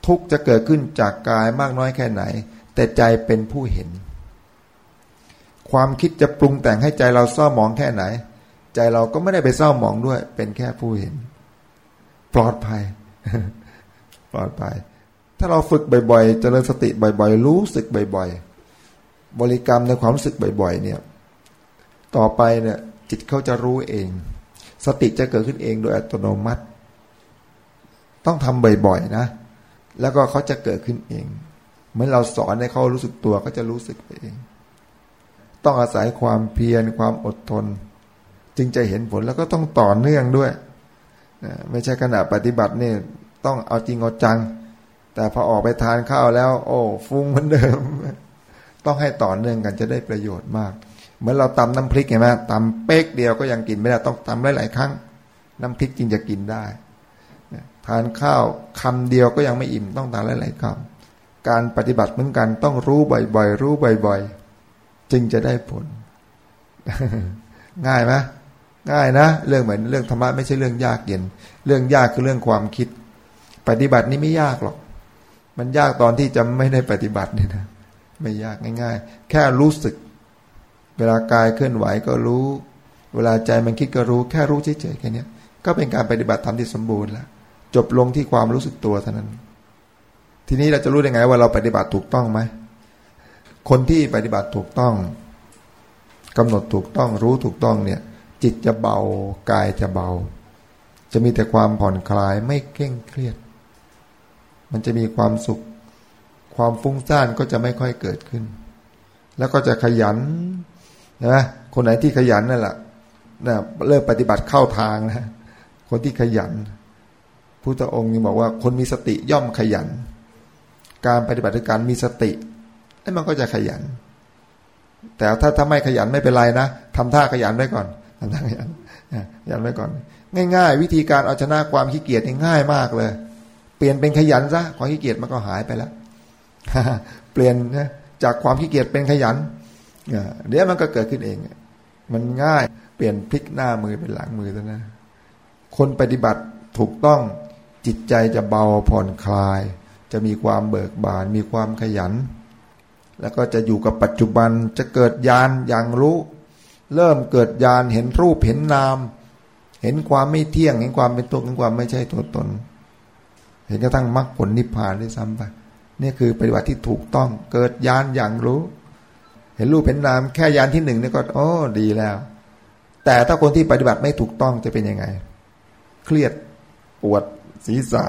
ทุกจะเกิดขึ้นจากกายมากน้อยแค่ไหน แต่ใจเป็นผู้เห็น ความคิดจะปรุงแต่งให้ใจเราเศร้าหมองแค่ไหน ใจเราก็ไม่ได้ไปเศร้าหมองด้วย เป็นแค่ผู้เห็น ปลอดภัย ปลอดภัย ถ้าเราฝึกบ่อยๆ เจริญสติบ่อยๆ รู้สึกบ่อยๆ บริกรรมในความรู้สึกบ่อย ๆ เนี่ย ต่อไปเนี่ย จิตเขาจะรู้เอง สติจะเกิดขึ้นเองโดยอัตโนมัติ ต้องทำบ่อยๆนะ แล้วก็เขาจะเกิดขึ้นเองเหมือนเราสอนให้เขารู้สึกตัวก็จะรู้สึกไปเอง ต้องอาศัยความเพียรความอดทน จึงจะเห็นผลแล้วก็ต้องต่อเนื่องด้วยไม่ใช่ขณะปฏิบัติเนี่ยต้องเอาจริงเอาจัง แต่พอออกไปทานข้าวแล้ว โอ้ฟุ้งเหมือนเดิม ต้องให้ต่อเนื่องกันจะได้ประโยชน์มาก เหมือนเราตำน้ำพริกไงไหมตำเป๊กเดียวก็ยังกินไม่ได้ต้องตำหลายๆครั้ง น้ำพริกจริงจะกินได้ทานข้าวคำเดียวก็ยังไม่อิ่มต้องทานหลายๆคำการปฏิบัติเหมือนกันต้องรู้บ่อยๆ รู้บ่อยๆ จึงจะได้ผล ง่ายไหมง่ายนะ เรื่องเหมือนเรื่องธรรมะไม่ใช่เรื่องยากเย็น เรื่องยากคือเรื่องความคิด ปฏิบัตินี่ไม่ยากหรอก มันยากตอนที่จะไม่ได้ปฏิบัตินี่นะ ไม่ยากง่าย ๆ แค่รู้สึก เวลากายเคลื่อนไหวก็รู้ เวลาใจมันคิดก็รู้ แค่รู้เฉยๆแค่นี้ก็เป็นการปฏิบัติธรรมที่สมบูรณ์แล้วจบลงที่ความรู้สึกตัวเท่านั้น ทีนี้เราจะรู้ได้ไง ว่าเราปฏิบัติถูกต้องไหมคนที่ปฏิบัติถูกต้องกำหนดถูกต้องรู้ถูกต้องเนี่ย จิตจะเบากายจะเบา จะมีแต่ความผ่อนคลายไม่เคร่งเครียด มันจะมีความสุข ความฟุ้งซ่านก็จะไม่ค่อยเกิดขึ้น แล้วก็จะขยันนะคนไหนที่ขยันนั่นแหละนะเริ่มปฏิบัติเข้าทางนะคนที่ขยันพุทธองค์ยังบอกว่า คนมีสติย่อมขยัน การปฏิบัติการมีสติไอ้มันก็จะขยัน แต่ถ้าถ้าไม่ขยันไม่เป็นไรนะทำท่าขยันไว้ก่อนทำท่าขยันขยันไว้ก่อน ง่าย ๆ วิธีการเอาชนะความขี้เกียจง่ายมากเลย เปลี่ยนเป็นขยันซะความขี้เกียจมันก็หายไปแล้ว เปลี่ยนนะจากความขี้เกียจเป็นขยันเดี๋ยวมันก็เกิดขึ้นเอง มันง่ายเปลี่ยนพลิกหน้ามือเป็นหลังมือแล้วนะ คนปฏิบัติถูกต้องจิตใจจะเบาผ่อนคลาย จะมีความเบิกบาน มีความขยัน แล้วก็จะอยู่กับปัจจุบันจะเกิดญาณอย่างรู้ เริ่มเกิดญาณเห็นรูปเห็นนาม เห็นความไม่เที่ยง เห็นความเป็นตัวเห็นความไม่ใช่ตัวตน เห็นกระทั่งมรรคผลนิพพานได้ซ้ำไป นี่คือปฏิบัติที่ถูกต้องเกิดญาณอย่างรู้ เห็นรูปเห็นนามแค่ญาณที่หนึ่งนี่ก็โอ้ดีแล้ว แต่ถ้าคนที่ปฏิบัติไม่ถูกต้องจะเป็นยังไง เครียดปวดศีรษะ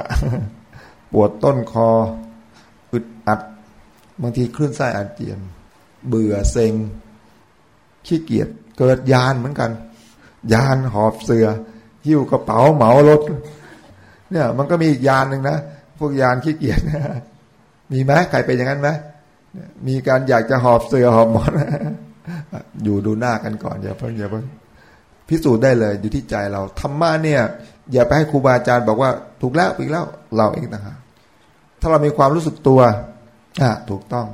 ปวดต้นคออึดอัด บางทีคลื่นไส้อาเจียน เบื่อเซ็งขี้เกียจเกิดยานเหมือนกัน ยานหอบเสือหิ้วกระเป๋าเหมารถเนี่ย มันก็มีอีกยานหนึ่งนะ พวกยานขี้เกียจ มีไหมใครเป็นอย่างนั้นไหมมีการอยากจะหอบเสือหอบหมอนอยู่ดูหน้ากันก่อนอย่าเพิ่งอย่าเพิ่งพิสูจน์ได้เลยอยู่ที่ใจเราธรรมะเนี่ย อย่าไปให้ครูบาอาจารย์บอกว่า ถูกแล้วอีกแล้ว เราเองต่างหากถ้าเรามีความรู้สึกตัวอะถูกต้อง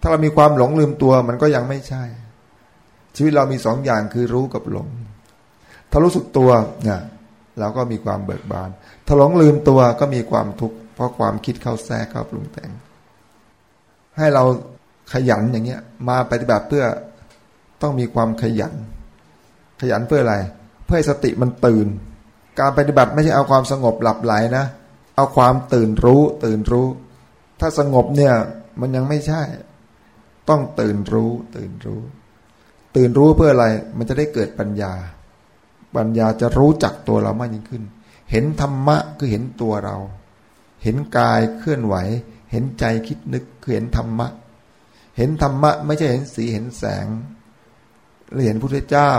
ถ้าเรามีความหลงลืมตัวมันก็ยังไม่ใช่ ชีวิตเรามีสองอย่างคือรู้กับหลง ถ้ารู้สึกตัวเนี่ยเราก็มีความเบิกบาน ถ้าหลงลืมตัวก็มีความทุกข์ ราะความคิดเข้าแทรกเข้าปรุงแต่ง ให้เราขยันอย่างเงี้ย มาปฏิบัติเพื่อต้องมีความขยัน ขยันเพื่ออะไร เพื่อให้สติมันตื่น การปฏิบัติไม่ใช่เอาความสงบหลับไหลนะ เอาความตื่นรู้ ตื่นรู้ ถ้าสงบเนี่ยมันยังไม่ใช่ ต้องตื่นรู้ ตื่นรู้ ตื่นรู้เพื่ออะไร มันจะได้เกิดปัญญา ปัญญาจะรู้จักตัวเรามากยิ่งขึ้น เห็นธรรมะคือเห็นตัวเรา เห็นกายเคลื่อนไหว เห็นใจคิดนึกคือเห็นธรรมะ เห็นธรรมะ ไม่ใช่เห็นสีเห็นแสง หรือเห็นพระพุทธเจ้า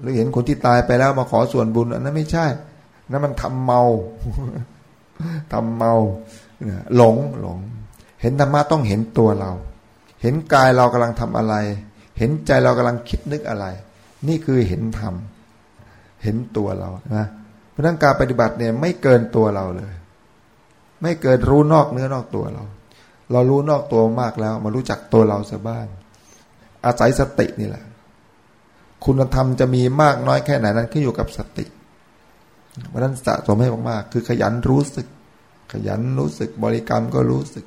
หรือเห็นคนที่ตายไปแล้วมาขอส่วนบุญอันนั้นไม่ใช่นั่นมันทำเมาทำเมาหลงหลง เห็นธรรมะต้องเห็นตัวเรา เห็นกายเรากำลังทำอะไร เห็นใจเรากำลังคิดนึกอะไร นี่คือเห็นธรรมเห็นตัวเรานะเพราะนั้นการปฏิบัติเนี่ยไม่เกินตัวเราเลย ไม่เกินรู้นอกเนื้อนอกตัวเรา เรารู้นอกตัวมากแล้ว มารู้จักตัวเราซะบ้าง อาศัยสตินี่แหละ คุณธรรมจะมีมากน้อยแค่ไหนนั้นขึ้นอยู่กับสติเพราะนั้นสะสมให้มากๆคือขยันรู้สึก ขยันรู้สึกบริกรรมก็รู้สึก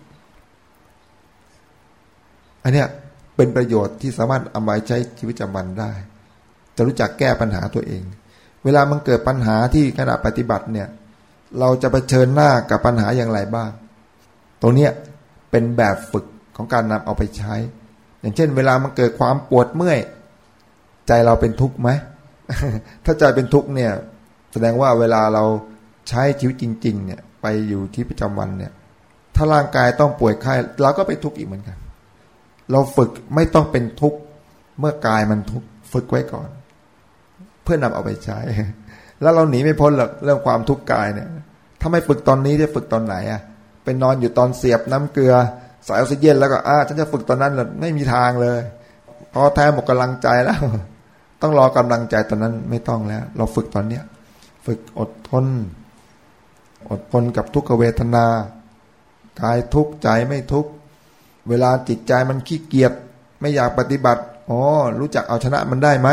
อันเนี้ยเป็นประโยชน์ที่สามารถเอาไว้ใช้ชีวิตประจำวันได้ จะรู้จักแก้ปัญหาตัวเอง เวลามันเกิดปัญหาที่ขณะปฏิบัติเนี่ย เราจะะเผชิญหน้ากับปัญหาอย่างไรบ้าง ตรงเนี้ยเป็นแบบฝึกของการนำเอาไปใช้ อย่างเช่น เวลามันเกิดความปวดเมื่อย ใจเราเป็นทุกข์ไหม ถ้าใจเป็นทุกข์เนี่ย แสดงว่าเวลาเราใช้ชีวิตจริง ๆ เนี่ย ไปอยู่ที่ประจำวันเนี่ย ถ้าร่างกายต้องป่วยไข้เราก็เป็นทุกข์อีกเหมือนกัน เราฝึกไม่ต้องเป็นทุกข์เมื่อกายมันทุกข์ฝึกไว้ก่อน เพื่อนำเอาไปใช้ แล้วเราหนีไม่พ้นหรอกเรื่องความทุกข์กายเนี่ย ถ้าไม่ฝึกตอนนี้จะฝึกตอนไหนอะเป็นอนอยู่ตอนเสียบน้ำเกลือ สายออกซิเจนแล้วก็อ่าฉันจะฝึกตอนนั้นเลยไม่มีทางเลยพอแท้หมดกำลังใจแล้ว ต้องรอกำลังใจตอนนั้นไม่ต้องแล้ว เราฝึกตอนเนี้ย ฝึกอดทน อดทนกับทุกขเวทนากายทุกข์ใจไม่ทุกข์เวลาจิตใจมันขี้เกียจไม่อยากปฏิบัติอ๋อรู้จักเอาชนะมันได้ไหม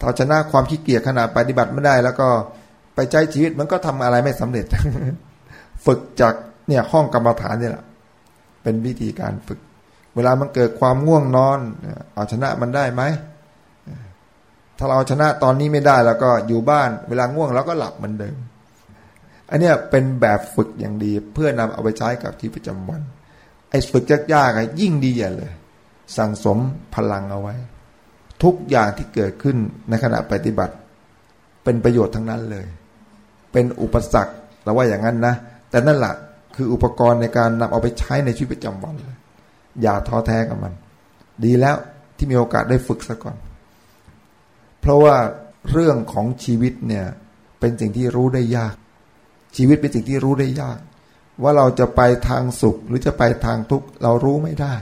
ถ้าชนะความขี้เกียจขนาดปฏิบัติไม่ได้ แล้วก็ไปใจชีวิตมันก็ทำอะไรไม่สำเร็จ ฝึกจากเนี่ยห้องกรรมฐานนี่แหละเป็นวิธีการฝึก เวลามันเกิดความง่วงนอนเอาชนะมันได้ไหมถ้าเราชนะตอนนี้ไม่ได้แล้วก็อยู่บ้าน เวลาง่วงเราก็หลับเหมือนเดิมอันนี้เป็นแบบฝึกอย่างดี เพื่อนำเอาไปใช้กับที่ประจำวัน ไอ้ฝึกยากๆยิ่งดีอย่าเลย สั่งสมพลังเอาไว้ ทุกอย่างที่เกิดขึ้นในขณะปฏิบัติ เป็นประโยชน์ทั้งนั้นเลย เป็นอุปสรรคเราว่าอย่างนั้นนะ แต่นั่นแหละคืออุปกรณ์ในการนำเอาไปใช้ในชีวิตประจำวัน อย่าท้อแท้กับมัน ดีแล้วที่มีโอกาสได้ฝึกซะก่อน เพราะว่าเรื่องของชีวิตเนี่ยเป็นสิ่งที่รู้ได้ยาก ชีวิตเป็นสิ่งที่รู้ได้ยาก ว่าเราจะไปทางสุขหรือจะไปทางทุกข์เรารู้ไม่ได้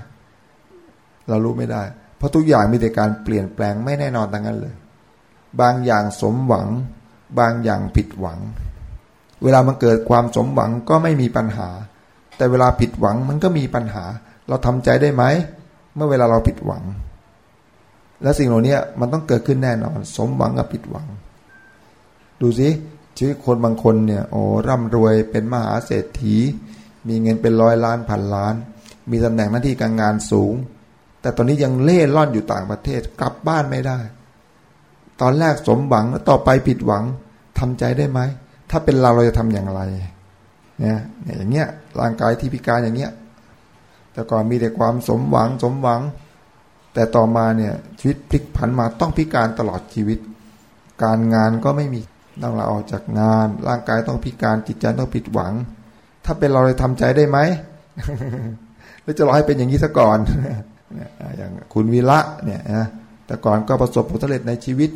เรารู้ไม่ได้ เพราะทุกอย่างมีแต่การเปลี่ยนแปลงไม่แน่นอนทั้งนั้นเลย บางอย่างสมหวัง บางอย่างผิดหวัง เวลามันเกิดความสมหวังก็ไม่มีปัญหา แต่เวลาผิดหวังมันก็มีปัญหา เราทำใจได้ไหม เมื่อเวลาเราผิดหวัง และสิ่งเหล่านี้มันต้องเกิดขึ้นแน่นอน สมหวังกับผิดหวัง ดูสิชีวิตคนบางคนเนี่ยโอ้ร่ำรวยเป็นมหาเศรษฐี มีเงินเป็นร้อยล้านพันล้าน มีตำแหน่งหน้าที่การงานสูง แต่ตอนนี้ยังเล่ร่อนอยู่ต่างประเทศกลับบ้านไม่ได้ ตอนแรกสมหวังแล้วต่อไปผิดหวังทำใจได้ไหม ถ้าเป็นเราเราจะทำอย่างไรเนี่ยอย่างเงี้ยร่างกายที่พิการอย่างเงี้ย แต่ก่อนมีแต่ความสมหวังสมหวัง แต่ต่อมาเนี่ยชีวิตพลิกผันมาต้องพิการตลอดชีวิต การงานก็ไม่มีต้องลาออกจากงาน ร่างกายต้องพิการจิตใจต้องผิดหวัง ถ้าเป็นเราจะทำใจได้ไหมหรือจะรอให้เป็นอย่างนี้ซะก่อน อย่างคุณวีระเนี่ยนะแต่ก่อนก็ประสบผลสำเร็จในชีวิต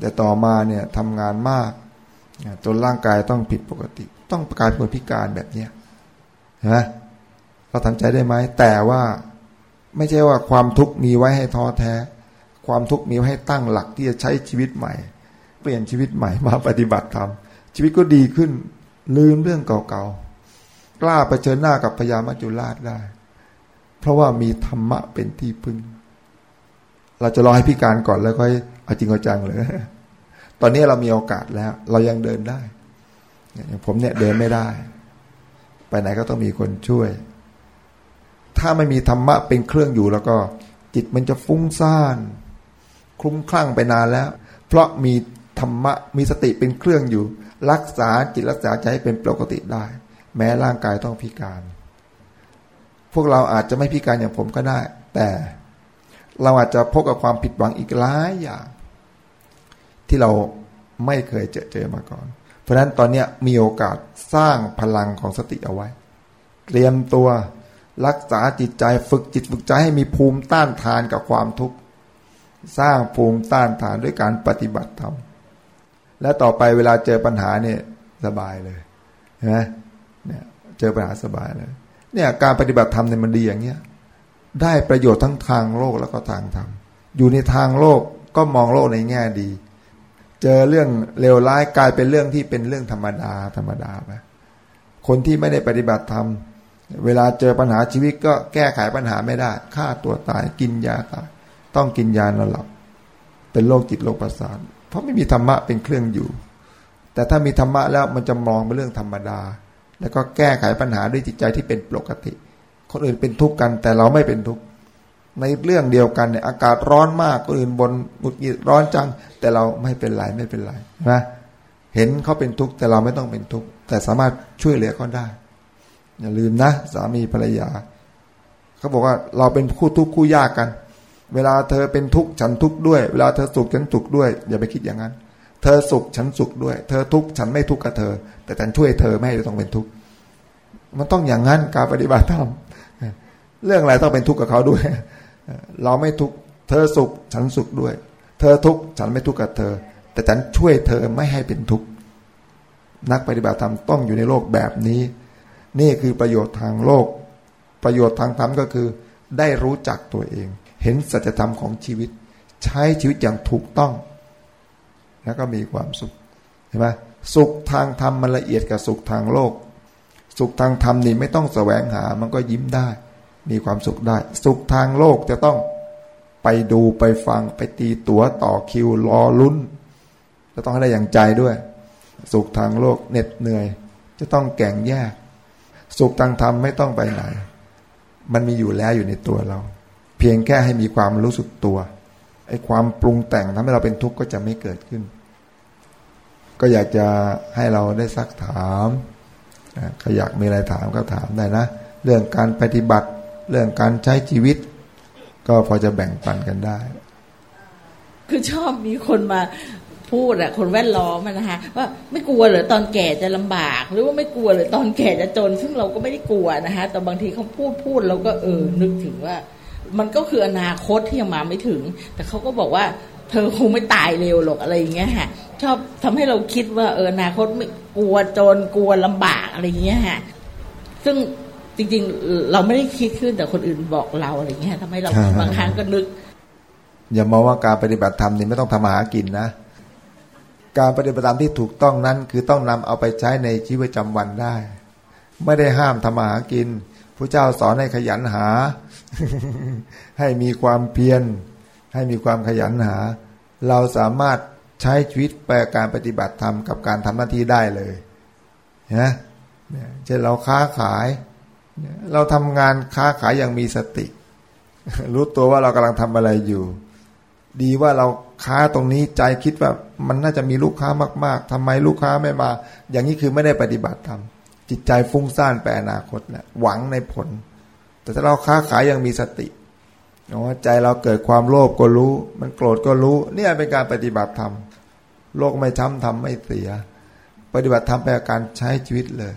แต่ต่อมาเนี่ยทำงานมากจนร่างกายต้องผิดปกติ ต้องกลายเป็นพิการแบบเนี้ยเห็นไหมเราทำใจได้ไหมแต่ว่าไม่ใช่ว่าความทุกข์มีไว้ให้ท้อแท้ ความทุกข์มีไว้ให้ตั้งหลักที่จะใช้ชีวิตใหม่ เปลี่ยนชีวิตใหม่มาปฏิบัติธรรมชีวิตก็ดีขึ้น ลืมเรื่องเก่าๆกล้าไปเชิญหน้ากับพญามัจจุราชได้ เพราะว่ามีธรรมะเป็นที่พึ่ง เราจะรอให้พิการก่อนแล้วค่อยเอาจริงเอาจังเลยตอนนี้เรามีโอกาสแล้ว เรายังเดินได้อย่างผมเนี่ยเดินไม่ได้ ไปไหนก็ต้องมีคนช่วย ถ้าไม่มีธรรมะเป็นเครื่องอยู่แล้วก็ จิตมันจะฟุ้งซ่าน คลุ้มคลั่งไปนานแล้ว เพราะมีธรรมะมีสติเป็นเครื่องอยู่ รักษาจิตรักษาใจให้เป็นปกติได้ แม้ร่างกายต้องพิการ พวกเราอาจจะไม่พิการอย่างผมก็ได้ แต่เราอาจจะพบกับความผิดหวังอีกหลายอย่าง ที่เราไม่เคยเจอเจอมาก่อน เพราะฉะนั้นตอนนี้มีโอกาสสร้างพลังของสติเอาไว้ เตรียมตัวรักษาจิตใจฝึกจิตฝึกใจให้มีภูมิต้านทานกับความทุกข์สร้างภูมิต้านทานด้วยการปฏิบัติธรรมและต่อไปเวลาเจอปัญหาเนี่ยสบายเลยเห็นไหมเนี่ยเจอปัญหาสบายเลย เนี่ยการปฏิบัติธรรมเนี่ยมันดีอย่างเงี้ยได้ประโยชน์ทั้งทางโลกแล้วก็ทางธรรมอยู่ในทางโลกก็มองโลกในแง่ดี เจอเรื่องเลวร้ายกลายเป็นเรื่องที่เป็นเรื่องธรรมดาธรรมดาไปคนที่ไม่ได้ปฏิบัติธรรมเวลาเจอปัญหาชีวิตก็แก้ไขปัญหาไม่ได้ฆ่าตัวตายกินยาตายต้องกินยานอนหลับ เป็นโรคจิตโรคประสาทเพราะไม่มีธรรมะเป็นเครื่องอยู่ แต่ถ้ามีธรรมะแล้วมันจะมองเป็นเรื่องธรรมดา แล้วก็แก้ไขปัญหาด้วยจิตใจที่เป็นปกติ คนอื่นเป็นทุกข์กัน แต่เราไม่เป็นทุกข์ในเรื่องเดียวกันเนี่ยอากาศร้อนมากคนอื่นบนหงุดหงิดร้อนจัง แต่เราไม่เป็นไรไม่เป็นไรนะเห็นเขาเป็นทุกข์แต่เราไม่ต้องเป็นทุกข์แต่สามารถช่วยเหลือเขาได้ อย่าลืมนะ สามีภรรยาเขาบอกว่าเราเป็นคู่ทุกข์คู่ยากกัน เวลาเธอเป็นทุกข์ฉันทุกข์ด้วย เวลาเธอสุขฉันสุขด้วย อย่าไปคิดอย่างนั้น เธอสุขฉันสุขด้วย เธอทุกข์ฉันไม่ทุกข์กับเธอ แต่ฉันช่วยเธอไม่ให้ต้องเป็นทุกข์มันต้องอย่างนั้นการปฏิบัติธรรมเรื่องอะไรต้องเป็นทุกข์กับเขาด้วย เราไม่ทุกข์เธอสุขฉันสุขด้วย เธอทุกข์ฉันไม่ทุกข์กับเธอ แต่ฉันช่วยเธอไม่ให้เป็นทุกข์นักปฏิบัติธรรมต้องอยู่ในโลกแบบนี้ นี่คือประโยชน์ทางโลก ประโยชน์ทางธรรมก็คือ ได้รู้จักตัวเอง เห็นสัจธรรมของชีวิต ใช้ชีวิตอย่างถูกต้อง แล้วก็มีความสุขเห็นไหมสุขทางธรรมมันละเอียดกับสุขทางโลก สุขทางธรรมนี่ไม่ต้องแสวงหา มันก็ยิ้มได้ มีความสุขได้ สุขทางโลกจะต้องไปดูไปฟังไปตีตั๋วต่อคิวรอลุ้นจะต้องให้ได้อย่างใจด้วย สุขทางโลกเหน็ดเหนื่อย จะต้องแก่งแยก สุขทางธรรมไม่ต้องไปไหน มันมีอยู่แล้วอยู่ในตัวเรา เพียงแค่ให้มีความรู้สึกตัวไอ้ความปรุงแต่งทำให้เราเป็นทุกข์ก็จะไม่เกิดขึ้น ก็อยากจะให้เราได้ซักถามใครอยากมีอะไรถามก็ถามได้นะ เรื่องการปฏิบัติ เรื่องการใช้ชีวิต ก็พอจะแบ่งปันกันได้ คือชอบมีคนมาพูดอะคนแวดล้อมนะคะว่าไม่กลัวเหรอตอนแก่จะลำบาก หรือว่าไม่กลัวเหรอตอนแก่จะจน ซึ่งเราก็ไม่ได้กลัวนะคะแต่บางทีเขาพูดพูดเราก็เออนึกถึงว่า มันก็คืออนาคตที่ยังมาไม่ถึง แต่เขาก็บอกว่า เธอคงไม่ตายเร็วหรอกอะไรอย่างเงี้ยฮะชอบทำให้เราคิดว่าเอออนาคตไม่กลัวจนกลัวลำบากอะไรอย่างเงี้ยฮะซึ่งจริงๆ เราไม่ได้คิดขึ้นแต่คนอื่นบอกเราอะไรอย่างเงี้ยทำให้เราบางครั้งก็นึก อย่ามองว่าการปฏิบัติธรรมนี่ไม่ต้องทำมาหากินนะการปฏิบัติธรรมที่ถูกต้องนั้น คือต้องนำเอาไปใช้ในชีวิตประจำวันได้ ไม่ได้ห้ามทำมาหากินพระเจ้าสอนให้ขยันหา ให้มีความเพียร ให้มีความขยันหา เราสามารถใช้ชีวิตแปลการปฏิบัติธรรมกับการทำหน้าที่ได้เลยนะเช่นเราค้าขาย เราทำงานค้าขายอย่างมีสติ รู้ตัวว่าเรากำลังทำอะไรอยู่ ดีว่าเราค้าตรงนี้ใจคิดว่ามันน่าจะมีลูกค้ามากๆทำไมลูกค้าไม่มา อย่างนี้คือไม่ได้ปฏิบัติธรรมจิตใจฟุ้งซ่านไปอนาคตแหละหวังในผล แต่ถ้าเราค้าขายอย่างมีสติ ใจเราเกิดความโลภก็รู้ มันโกรธก็รู้ เนี่ยเป็นการปฏิบัติธรรมโลกไม่ช้ำทำไม่เสีย ปฏิบัติธรรมแปลการใช้ชีวิตเลย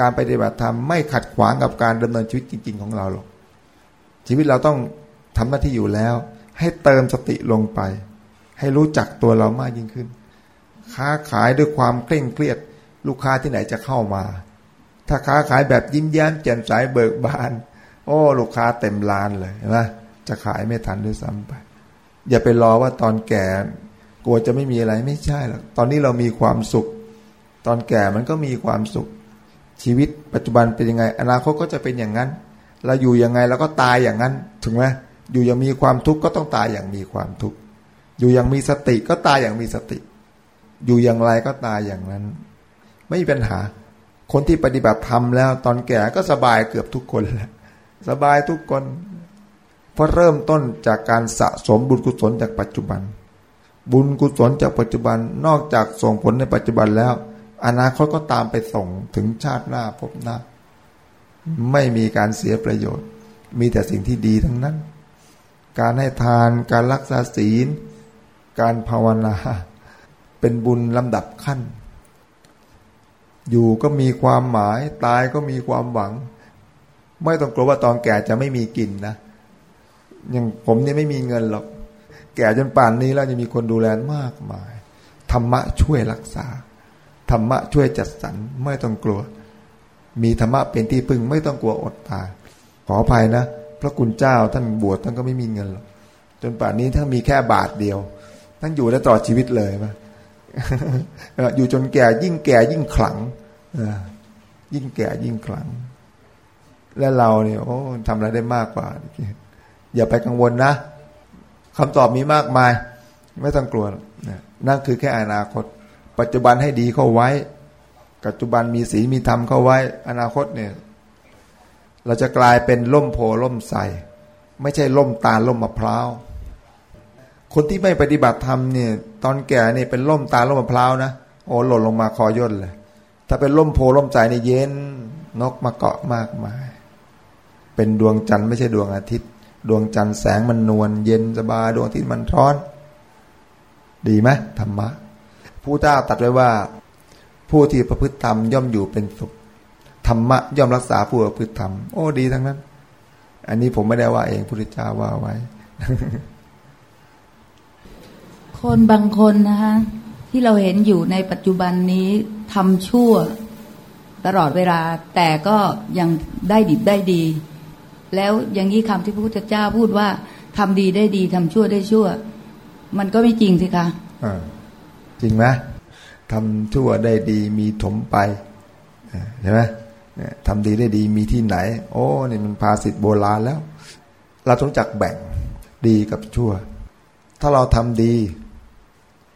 การปฏิบัติธรรมไม่ขัดขวางกับการดำเนินชีวิตจริง ๆ ของเราหรอกชีวิตเราต้องทำหน้าที่อยู่แล้ว ให้เติมสติลงไป ให้รู้จักตัวเรามากยิ่งขึ้น ค้าขายด้วยความเคร่งเครียด ลูกค้าที่ไหนจะเข้ามา ถ้าค้าขายแบบยิ้มแย้มแจ่มใสเบิกบาน โอ้ ลูกค้าเต็มร้านเลยนะจะขายไม่ทันด้วยซ้ำไป อย่าไปรอว่าตอนแก่ กลัวจะไม่มีอะไรไม่ใช่หรอกตอนนี้เรามีความสุข ตอนแก่มันก็มีความสุข ชีวิตปัจจุบันเป็นยังไง อนาคตก็จะเป็นอย่างนั้น เราอยู่ยังไงเราก็ตายอย่างนั้นถึงไหมอยู่ยังมีความทุกข์ก็ต้องตายอย่างมีความทุกข์อยู่ยังมีสติก็ตายอย่างมีสติ อยู่อย่างไรก็ตายอย่างนั้น ไม่มีปัญหา คนที่ปฏิบัติธรรมแล้ว ตอนแก่ก็สบายเกือบทุกคนแหละ สบายทุกคนเพราะเริ่มต้นจากการสะสมบุญกุศลจากปัจจุบัน บุญกุศลจากปัจจุบันนอกจากส่งผลในปัจจุบันแล้ว อนาคตก็ตามไปส่งถึงชาติหน้าพบหน้า ไม่มีการเสียประโยชน์ มีแต่สิ่งที่ดีทั้งนั้น การให้ทานการรักษาศีล การภาวนา เป็นบุญลำดับขั้น อยู่ก็มีความหมายตายก็มีความหวัง ไม่ต้องกลัวว่าตอนแก่จะไม่มีกินนะอย่างผมเนี่ยไม่มีเงินหรอก แก่จนป่านนี้แล้วจะมีคนดูแลมากมายธรรมะช่วยรักษาธรรมะช่วยจัดสรรไม่ต้องกลัว มีธรรมะเป็นที่พึ่งไม่ต้องกลัวอดตายขออภัยนะพระคุณเจ้าท่านบวชท่านก็ไม่มีเงินหรอกจนป่านนี้ท่านมีแค่บาทเดียวท่านอยู่ได้ตลอดชีวิตเลยปะอยู่จนแก่ยิ่งแก่ยิ่งขลังยิ่งแก่ยิ่งขลัง และเราเนี่ยโอ้ทำอะไรได้มากกว่า อย่าไปกังวลนะคำตอบมีมากมาย ไม่ต้องกลัวนั่นคือแค่อนาคต ปัจจุบันให้ดีเข้าไว้ ปัจจุบันมีสีมีธรรมเข้าไว้ อนาคตเนี่ย เราจะกลายเป็นล่มโพล่มใสไม่ใช่ล่มตาลล่มมะพร้าวคนที่ไม่ปฏิบัติธรรมเนี่ย ตอนแก่เนี่ยเป็นล่มตาลล่มมะพร้าวนะโอ้หล่นลงมาคอย่นเลย ถ้าเป็นล่มโพล่มใจในเย็นนกมาเกาะมากมาย เป็นดวงจันทร์ไม่ใช่ดวงอาทิตย์ ดวงจันทร์แสงมันนวลเย็นสบายดวงอาทิตย์มันร้อน ดีไหมธรรมะผู้เจ้าตัดไว้ว่า ผู้ที่ประพฤติธรรมย่อมอยู่เป็นสุขธรรมะย่อมรักษาผู้ประพฤติธรรมโอ้ดีทั้งนั้น อันนี้ผมไม่ได้ว่าเองพุทธเจ้าว่าไว้ คนบางคนนะคะที่เราเห็นอยู่ในปัจจุบันนี้ทำชั่วตลอดเวลาแต่ก็ยังได้ดิบได้ดี แล้วอย่างนี้คำที่พระพุทธเจ้าพูดว่าทำดีได้ดีทำชั่วได้ชั่ว มันก็ไม่จริงสิคะอ่าจริงไหมทำชั่วได้ดีมีถมไปใช่ไหมทำดีได้ดีมีที่ไหน โอ้นี่มันภาษิตโบราณแล้ว เราต้องจักแบ่งดีกับชั่ว ถ้าเราทำดี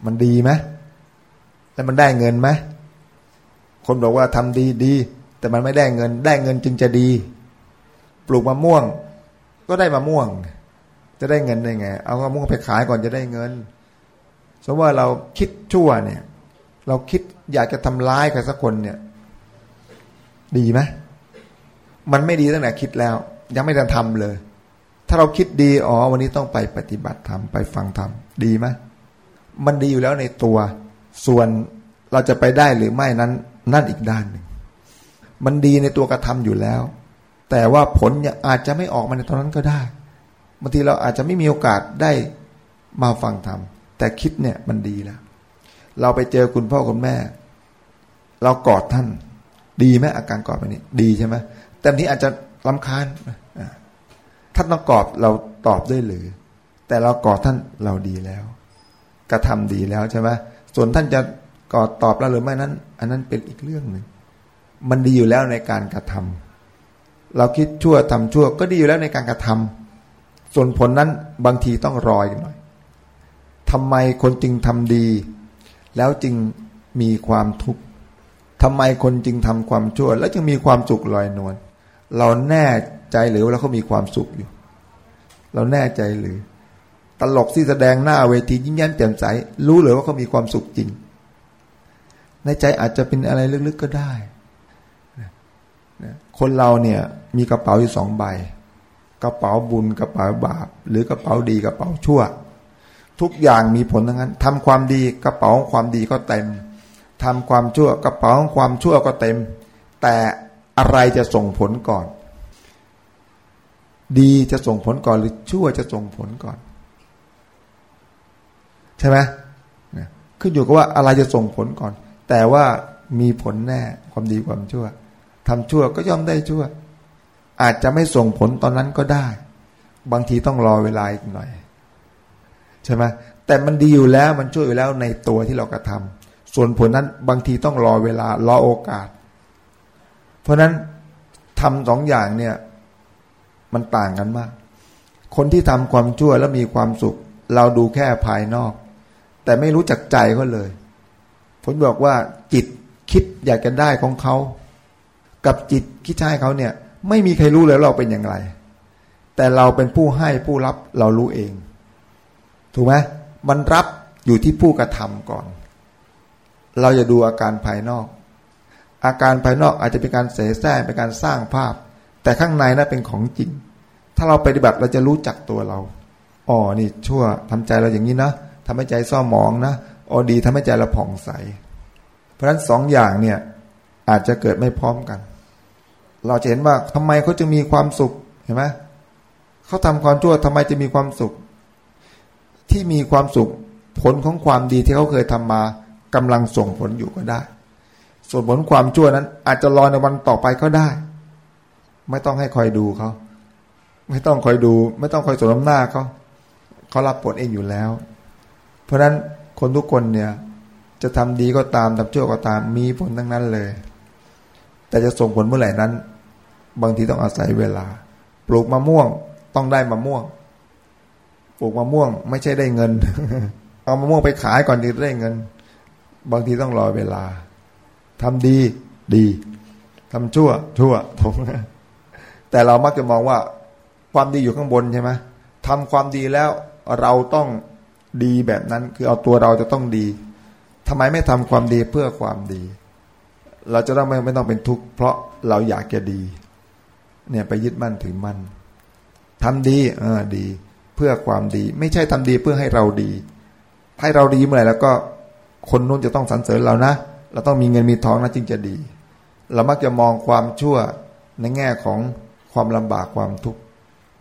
มันดีไหมแล้วมันได้เงินไหมคนบอกว่าทำดีดี แต่มันไม่ได้เงิน ได้เงินจึงจะดี ปลูกมะม่วง ก็ได้มะม่วง จะได้เงินได้ไง เอามะม่วงไปขายก่อนจะได้เงินสมมติว่าเราคิดชั่วเนี่ย เราคิดอยากจะทำร้ายใครสักคนเนี่ย ดีไหมมันไม่ดีตั้งแต่คิดแล้ว ยังไม่ได้ทำเลย ถ้าเราคิดดีอ๋อวันนี้ต้องไปปฏิบัติธรรมไปฟังธรรมดีไหมมันดีอยู่แล้วในตัว ส่วนเราจะไปได้หรือไม่นั้น นั่นอีกด้านหนึ่งมันดีในตัวกระทำอยู่แล้ว แต่ว่าผลอาจจะไม่ออกมาในตอนนั้นก็ได้บางทีเราอาจจะไม่มีโอกาสได้มาฟังธรรมแต่คิดเนี่ยมันดีแล้ว เราไปเจอคุณพ่อคุณแม่ เรากอดท่าน ดีไหมอาการกอดแบบนี้ ดีใช่ไหมแต่ที่อาจจะลำคาญท่านต้องกอดเราตอบด้วยหรือ แต่เรากอดท่านเราดีแล้วกระทำดีแล้วใช่ไหมส่วนท่านจะกอดตอบเราหรือไม่นั้น อันนั้นเป็นอีกเรื่องหนึ่งมันดีอยู่แล้วในการกระทำ เราคิดชั่วทำชั่วก็ดีอยู่แล้วในการกระทำส่วนผลนั้นบางทีต้องรออยู่หน่อยทำไมคนจึงทำดี แล้วจึงมีความทุกข์ทำไมคนจึงทำความชั่ว แล้วจึงมีความสุขลอยนวลเราแน่ใจหรือว่าเขามีความสุขอยู่ เราแน่ใจหรือ ตลกที่แสดงหน้าเวทียิ้มแย้มแจ่มใส รู้เลยว่าเขามีความสุขจริง ในใจอาจจะเป็นอะไรลึกๆก็ได้ คนเราเนี่ยมีกระเป๋าอยู่สองใบ กระเป๋าบุญกระเป๋าบาป หรือกระเป๋าดีกระเป๋าชั่ว ทุกอย่างมีผลทั้งนั้นทำความดีกระเป๋าของความดีก็เต็มทำความชั่วกระเป๋าของความชั่วก็เต็ม แต่อะไรจะส่งผลก่อน ดีจะส่งผลก่อนหรือชั่วจะส่งผลก่อน ใช่ไหมขึ้นอยู่กับว่าอะไรจะส่งผลก่อน แต่ว่ามีผลแน่ความดีความชั่ว ทำชั่วก็ย่อมได้ชั่ว อาจจะไม่ส่งผลตอนนั้นก็ได้ บางทีต้องรอเวลาอีกหน่อยใช่ไหมแต่มันดีอยู่แล้วมันช่วยอยู่แล้วในตัวที่เรากระทำส่วนผลนั้นบางทีต้องรอเวลารอโอกาส เพราะนั้นทำสองอย่างเนี่ย มันต่างกันมาก คนที่ทำความชั่วแล้วมีความสุข เราดูแค่ภายนอก แต่ไม่รู้จักใจเขาเลยผมบอกว่าจิตคิดอยากจะได้ของเขา กับจิตคิดใช้เขาเนี่ย ไม่มีใครรู้เลยเราเป็นอย่างไร แต่เราเป็นผู้ให้ผู้รับเรารู้เอง ถูกไหมมันรับอยู่ที่ผู้กระทำก่อน เราจะดูอาการภายนอก อาการภายนอกอาจจะเป็นการเสแสร้งเป็นการสร้างภาพ แต่ข้างในนั้นเป็นของจริง ถ้าเราปฏิบัติเราจะรู้จักตัวเราอ๋อนี่ชั่วทำใจเราอย่างนี้นะทำให้ใจเศร้าหมองนะอ๋อดีทำให้ใจเราผ่องใส เพราะฉะนั้นสองอย่างเนี่ยอาจจะเกิดไม่พร้อมกัน เราจะเห็นว่าทำไมเขาจึงมีความสุขเห็นไหมเขาทำความชั่วทำไมจะมีความสุข ที่มีความสุข ผลของความดีที่เขาเคยทำมากำลังส่งผลอยู่ก็ได้ ส่วนผลความชั่วนั้น อาจจะรอในวันต่อไปก็ได้ ไม่ต้องให้คอยดูเขาไม่ต้องคอยดู ไม่ต้องคอยสนน้ำหน้าเขาเขารับผลเองอยู่แล้ว เพราะฉะนั้นคนทุกคนเนี่ย จะทำดีก็ตามทำชั่วก็ตามมีผลทั้งนั้นเลย แต่จะส่งผลเมื่อไหร่นั้น บางทีต้องอาศัยเวลา ปลูกมะม่วงต้องได้มะม่วง ปลูกมะม่วงไม่ใช่ได้เงิน เอามะม่วงไปขายก่อนถึงได้เงิน บางทีต้องรอเวลาทำดีดีทำชั่ว ชั่วถูกแต่เรามักจะมองว่าความดีอยู่ข้างบนใช่ไหมทำความดีแล้วเราต้องดีแบบนั้น คือเอาตัวเราจะต้องดีทำไมไม่ทำความดีเพื่อความดี เราจะต้องไม่ไม่ต้องเป็นทุกข์เพราะเราอยากจะดี เนี่ยไปยึดมั่นถือมั่นทำดีเออดี เพื่อความดี ไม่ใช่ทำดีเพื่อให้เราดี ให้เราดีเมื่อไหร่แล้วก็คนนู้นจะต้องสรรเสริญเรานะ เราต้องมีเงินมีทองนะจึงจะดี เรามักจะมองความชั่วในแง่ของความลำบากความทุกข์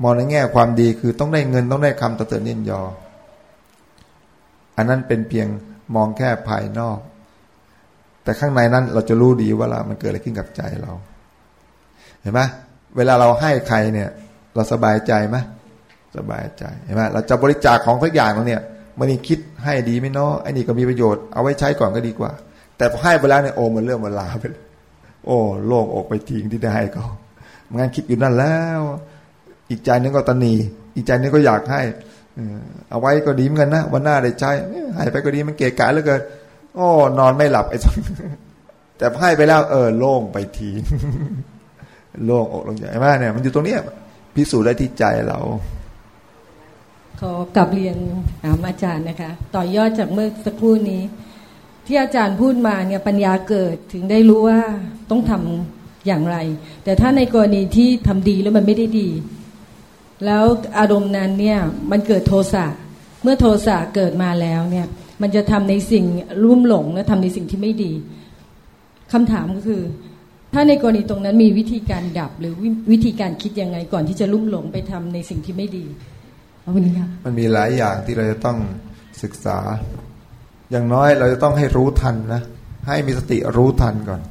มองในแง่ความดีคือต้องได้เงินต้องได้คำตเตือนเนินยอ อันนั้นเป็นเพียงมองแค่ภายนอก แต่ข้างในนั้นเราจะรู้ดีว่าเรามันเกิดอะไรขึ้นกับใจเรา เห็นไหมเวลาเราให้ใครเนี่ย เราสบายใจไหมสบายใจเห็นไหมเราจะบริจาคของทุกอย่างเราเนี่ยมันนี่คิดให้ดีไม่น้อไอ้นี่ก็มีประโยชน์เอาไว้ใช้ก่อนก็ดีกว่า แต่พอให้ไปแล้วเนี่ยโอ้มันเรื่องมันลาไปโอ้โล่งอกไปทิ้งที่ได้ให้ก็งั้นคิดอยู่นั่นแล้ว อีกใจนึงก็ตนี อีกใจนึงก็อยากให้เอาไว้ก็ดีเหมือนกันนะวันหน้าได้ใช้ให้ไปก็ดีมันเกะกะเหลือเกิน โอ้นอนไม่หลับไอ้แต่ให้ไปแล้ว เออ โล่งไปที โล่งอกลงใจมากเนี่ย มันอยู่ตรงเนี้ยพิสูจน์ได้ที่ใจเราขอกลับเรียนถามอาจารย์นะคะ ต่อยอดจากเมื่อสักครู่นี้ ที่อาจารย์พูดมาเนี่ยปัญญาเกิดถึงได้รู้ว่าต้องทำอย่างไร แต่ถ้าในกรณีที่ทำดีแล้วมันไม่ได้ดี แล้วอารมณ์นั้นเนี่ยมันเกิดโทสะเมื่อโทสะเกิดมาแล้วเนี่ย มันจะทำในสิ่งรุ่มหลงและทำในสิ่งที่ไม่ดีคำถามก็คือ ถ้าในกรณีตรงนั้นมีวิธีการดับหรือวิธีการคิดยังไงก่อนที่จะรุ่มหลงไปทำในสิ่งที่ไม่ดีวันนี้ค่ะมันมีหลายอย่างที่เราจะต้องศึกษา อย่างน้อยเราจะต้องให้รู้ทันนะให้มีสติรู้ทันก่อน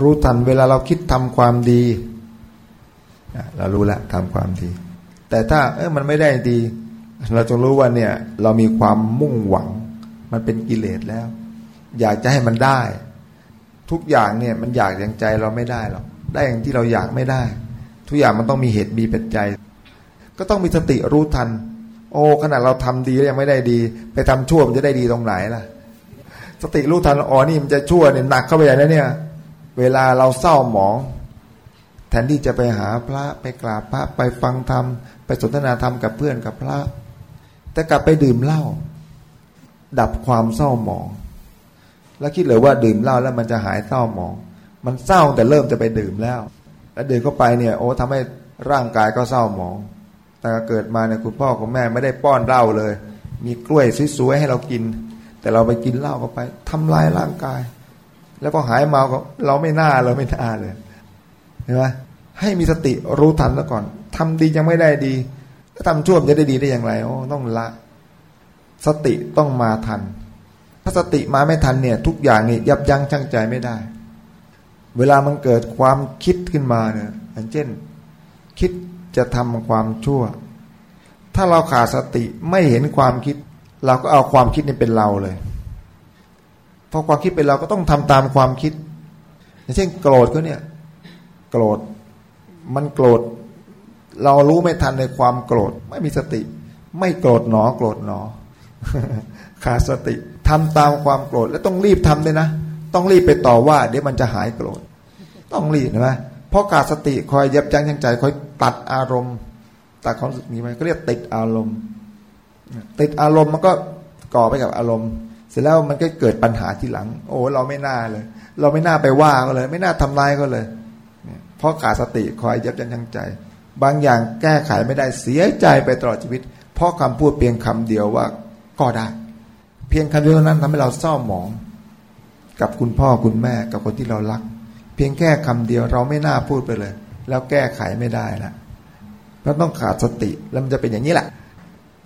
รู้ทันเวลาเราคิดทำความดีเรารู้ล้วทำความดี แต่ถ้าเออมันไม่ได้ดี เราจงรู้ว่าเนี่ย เรามีความมุ่งหวัง มันเป็นกิเลสแล้ว อยากจะให้มันได้ ทุกอย่างเนี่ยมันอยากอย่างใจเราไม่ได้หรอกได้อย่างที่เราอยากไม่ได้ ทุกอย่างมันต้องมีเหตุมีปัจจัย ก็ต้องมีสติรู้ทัน โอ้ขนาดเราทำดีแล้วยังไม่ได้ดี ไปทำชั่วมันจะได้ดีตรงไหนล่ะ สติรู้ทันอ๋อนี่มันจะชั่วเนี่ยหนักเข้าไปใหญ่แล้วเนี่ย เวลาเราเศร้าหมองแทนที่จะไปหาพระไปกราบพระไปฟังธรรมไปสนทนาธรรมกับเพื่อนกับพระ แต่กลับไปดื่มเหล้าดับความเศร้าหมอง แล้วคิดเลยว่าดื่มเหล้าแล้วมันจะหายเศร้าหมอง มันเศร้าแต่เริ่มจะไปดื่มแล้ว แล้วดื่มเข้าไปเนี่ยโอ้ทำให้ร่างกายก็เศร้าหมอง แต่เกิดมาเนี่ยคุณพ่อคุณแม่ไม่ได้ป้อนเหล้าเลย มีกล้วยสวยๆให้เรากิน แต่เราไปกินเหล้าเข้าไปทำลายร่างกาย แล้วก็หายเมาก็เราไม่น่าเราไม่น่าเลยเห็นไหมให้มีสติรู้ทันแล้วก่อนทำดียังไม่ได้ดี ถ้าทำชั่วจะได้ดีได้อย่างไรโอ้ต้องละ สติต้องมาทัน ถ้าสติมาไม่ทันเนี่ย ทุกอย่างนี่ยับยั้งชั่งใจไม่ได้ เวลามันเกิดความคิดขึ้นมาเนี่ยอย่างเช่น คิดจะทำความชั่ว ถ้าเราขาดสติไม่เห็นความคิด เราก็เอาความคิดนี้เป็นเราเลยพอความคิดเป็นเราก็ต้องทำตามความคิด อย่างเช่น โกรธก็เนี่ย โกรธมันโกรธ เรารู้ไม่ทันในความโกรธ ไม่มีสติ ไม่โกรธหนอโกรธหนอขาดสติทำตามความโกรธแล้วต้องรีบทำด้วยนะ ต้องรีบไปต่อว่า เดี๋ยวมันจะหายโกรธ ต้องรีบนะเพราะขาดสติคอยยับยั้งชั่งใจคอยตัดอารมณ์ตัดความรู้สึกนี้ไปก็เรียกติดอารมณ์ ติดอารมณ์มันก็ก่อไปกับอารมณ์ เสร็จแล้วมันก็เกิดปัญหาที่หลัง โอ้เราไม่น่าเลย เราไม่น่าไปว่าก็เลย ไม่น่าทำลายก็เลย เพราะขาดสติคอยยับยั้งชั่งใจ บางอย่างแก้ไขไม่ได้เสียใจไปตลอดชีวิต เพราะคำพูดเพียงคำเดียวว่าก็ได้ เพียงคำเดียวนั้นทำให้เราเศร้าหมอง กับคุณพ่อคุณแม่กับคนที่เรารัก เพียงแค่คำเดียวเราไม่น่าพูดไปเลย แล้วแก้ไขไม่ได้ละเราต้องขาดสติแล้วมันจะเป็นอย่างนี้แหละ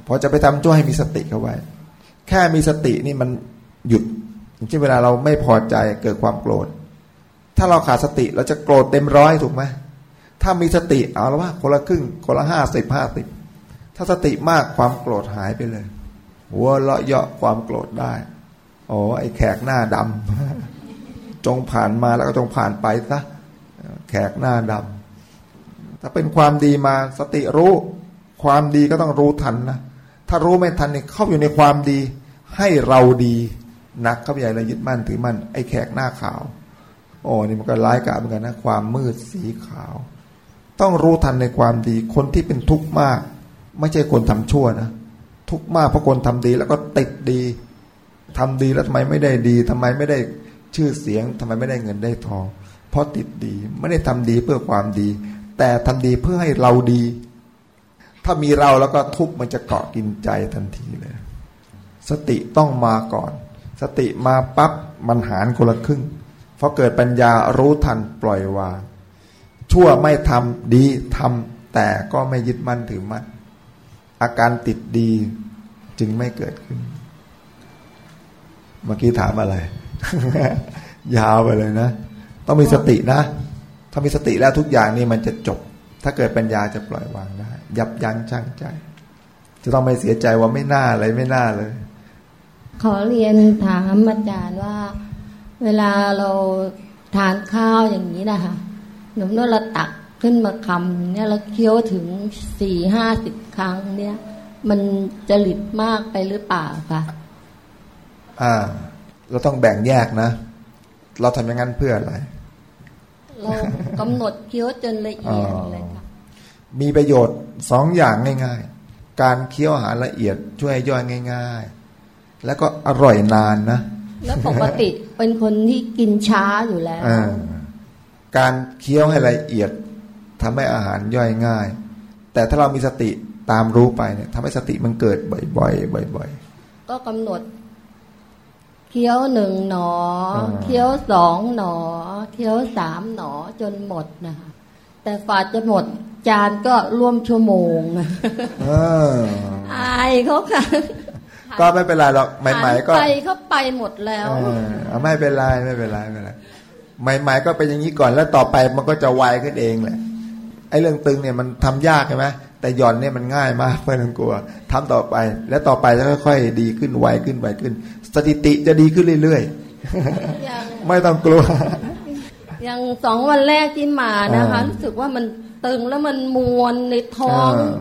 พอจะไปทำจ้วให้มีสติเข้าไว้ แค่มีสตินี่มันหยุดอย่างเช่นเวลาเราไม่พอใจเกิดความโกรธ ถ้าเราขาดสติเราจะโกรธเต็มร้อยถูกไหม ถ้ามีสติเอาละว่าคนละครึ่งคนละห้าสิบห้าสิบถ้าสติมากความโกรธหายไปเลยหัวเราะเยาะความโกรธได้โอ้ไอ้แขกหน้าดำจงผ่านมาแล้วก็จงผ่านไปซะแขกหน้าดำถ้าเป็นความดีมาสติรู้ ความดีก็ต้องรู้ทันนะถ้ารู้ไม่ทันเนี่ยเข้าอยู่ในความดี ให้เราดีนักเข้าไปใหญ่เลยยึดมั่นถือมั่นไอ้แขกหน้าขาวโอ้นี่มันก็ร้ายกาจเหมือนกันนะ ความมืดสีขาว ต้องรู้ทันในความดี คนที่เป็นทุกข์มาก ไม่ใช่คนทำชั่วนะทุกข์มากเพราะคนทำดี แล้วก็ติดดีทำดีแล้วทำไมไม่ได้ดีทำไมไม่ได้ชื่อเสียงทำไมไม่ได้เงินได้ทอง เพราะติดดีไม่ได้ทำดีเพื่อความดี แต่ทำดีเพื่อให้เราดี ถ้ามีเราแล้วก็ทุกข์มันจะเกาะกินใจทันทีเลย สติต้องมาก่อน สติมาปั๊บมันหารคนละครึ่งพอเกิดปัญญารู้ทันปล่อยวาง ชั่วไม่ทำดีทำแต่ก็ไม่ยึดมั่นถือมั่นอาการติดดีจึงไม่เกิดขึ้น เมื่อกี้ถามอะไร ยาวไปเลยนะ ต้องมีสตินะ ถ้ามีสติแล้วทุกอย่างนี่มันจะจบ ถ้าเกิดปัญญาจะปล่อยวางได้ ยับยั้งชั่งใจ จะต้องไม่เสียใจว่าไม่น่าเลยไม่น่าเลย ขอเรียนถามอาจารย์ว่า เวลาเราทานข้าวอย่างนี้นะคะ หนุ่มนเราตักขึ้นมาคำเนี่ยเราเคี้ยวถึงสี่ห้าสิบครั้งเนี่ย มันจริตมากไปหรือเปล่าคะอ่า เราต้องแบ่งแยกนะ เราทำอย่างนั้นเพื่ออะไร เรากำหนดเคี้ยวจนละเอียดเลยค่ะมีประโยชน์สองอย่างง่าย ๆ การเคี้ยวอาหารละเอียดช่วยให้ย่อยง่าย ๆ แล้วก็อร่อยนานนะ แล้วปกติเป็นคนที่กินช้าอยู่แล้วอ่า การเคี้ยวให้ละเอียดทำให้อาหารย่อยง่าย แต่ถ้าเรามีสติตามรู้ไปเนี่ยทำให้สติมันเกิดบ่อยๆบ่อยก็กำหนดเคี้ยวหนึ่งหนออ่าเคี้ยวสองหนอเคี้ยวสามหนอจนหมดนะคะแต่ฝาจะหมดจานก็ร่วมชั่วโมงๆเอออายเขาค่ะก็ไม่เป็นไรหรอกใหม่ๆก็ไปเขาไปหมดแล้วเออเอาไม่เป็นไรไม่เป็นไรไม่เป็นไร ใหม่ๆก็เป็นอย่างนี้ก่อนแล้วต่อไปมันก็จะไวขึ้นเองแหละไอ้เรื่องตึงเนี่ยมันทำยากใช่ไหมแต่หย่อนเนี่ยมันง่ายมากไม่ต้องกลัวทำต่อไป แล้วต่อไปจะค่อยๆดีขึ้นไวขึ้นไวขึ้น สถิติจะดีขึ้นเรื่อยอย่างๆไม่ต้องกลัวอย่างสองวันแรกที่มานะคะอ่ารู้รู้สึกว่ามันตึงแล้วมันมวนในท้องอ่า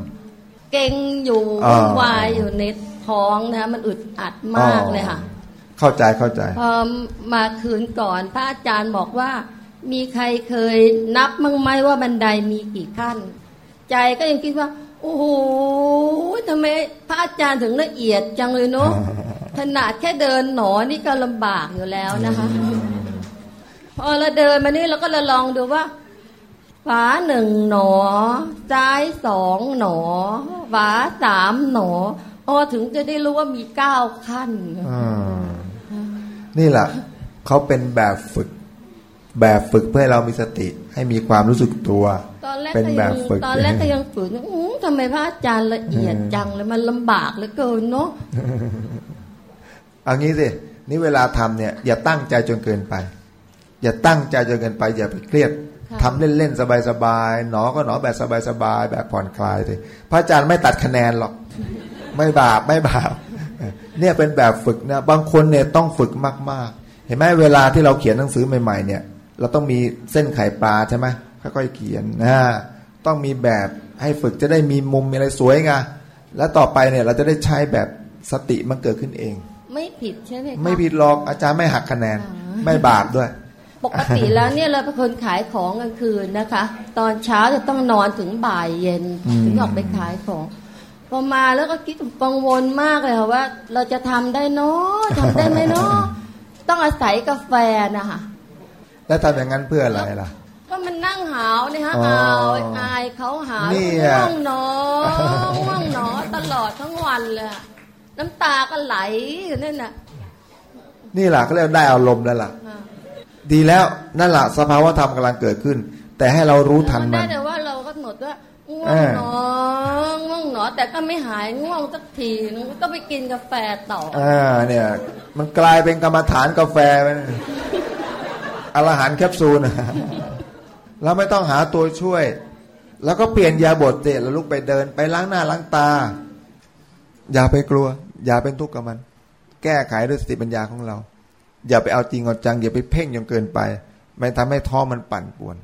เก่งอยู่อ่าวุ่นวายอยู่ในท้องนะคะมันอึดอัดมากเลยค่ะ เข้าใจเข้าใจพอมาคืนก่อนพระอาจารย์บอกว่า มีใครเคยนับมั้งไหมว่าบันไดมีกี่ขั้น ใจก็ยังคิดว่า โอ้โหทำไมพระอาจารย์ถึงละเอียดจังเลยเนาะขนาดแค่เดินหนอนี่ก็ลำบากอยู่แล้วนะคะพอเราเดินมานี่เราก็เลยลองดูว่าฝาหนึ่งหนอซ้ายสองหนอฝาสามหนออ๋อถึงจะได้รู้ว่ามีเก้าขั้นอ่า นี่แหละเขาเป็นแบบฝึก แบบฝึกเพื่อให้เรามีสติ ให้มีความรู้สึกตัว ตอนแรกเป็นก็แบยังบฝึกตอนแรกก็ยังฝืนอื้อทำไมพระอาจารย์ละเอียดจังเลยมันลำบากเหลือเกินเนาะเอางี้สินี่เวลาทำเนี่ย อย่าตั้งใจจนเกินไป อย่าตั้งใจจนเกินไป อย่าไปเครียดทำเล่น ๆ สบายๆหนอก็หนอแบบสบายๆแบบผ่อนคลายสิพระอาจารย์ไม่ตัดคะแนนหรอก ไม่บาปไม่บาป เนี่ยเป็นแบบฝึกนะบางคนเนี่ยต้องฝึกมาก ๆ เห็นไหมเวลาที่เราเขียนหนังสือใหม่ ๆ เนี่ย เราต้องมีเส้นไข่ปลาใช่ไหมค่อยๆเขียนนะต้องมีแบบให้ฝึกจะได้มีมุมมีอะไรสวยไงแล้วต่อไปเนี่ยเราจะได้ใช้แบบสติมันเกิดขึ้นเอง ไม่ผิดใช่ไหมคะไม่ผิดหรอกอาจารย์ไม่หักคะแนนไม่บาปด้วย ปกติแล้วเนี่ยเราเป็นคนขายของกลางคืนนะคะ ตอนเช้าจะต้องนอนถึงบ่ายเย็นอืมถึงออกไปขายของ พอมาแล้วก็คิดกังวลมากเลยค่ะว่า เราจะทำได้เนาะทำได้ไหมเนาะต้องอาศัยกาแฟนะคะแล้วทำอย่างนั้นเพื่ออะไรล่ะ ก็มันนั่งหาวเนี่ยฮะอ๋อหาวอายเขาหาวนี่แล้วอะก็ง่วงหนอง่วงหนอตลอดทั้งวันเลยอะน้ำตาก็ไหลอยู่นั่นน่ะนี่แหละเขาเรียกว่าได้อารมณ์แล้วล่ะอ่าดีแล้วนั่นแหละสภาวะธรรมกำลังเกิดขึ้น แต่ให้เรารู้ทันมัได้นแต่ว่าเราก็หนดว่า ง่วเองอหนอง่วงหนอแต่ก็ไม่หายง่วงสักทีนึงก็ไปกินกาแฟต่ออ่าเนี่ย มันกลายเป็นกรรมฐานกาแฟไปนะอรหันต์แคปซูลนะเราไม่ต้องหาตัวช่วย แล้วก็เปลี่ยนยาบทเตะแล้วลุกไปเดิน ไปล้างหน้าล้างตา อย่าไปกลัว อย่าเป็นทุกข์กับมัน แก้ไขด้วยสติปัญญาของเรา อย่าไปเอาจริงเอาจังอย่าไปเพ่งจนเกินไป ไม่ทำให้ท้องมันปั่นป่วน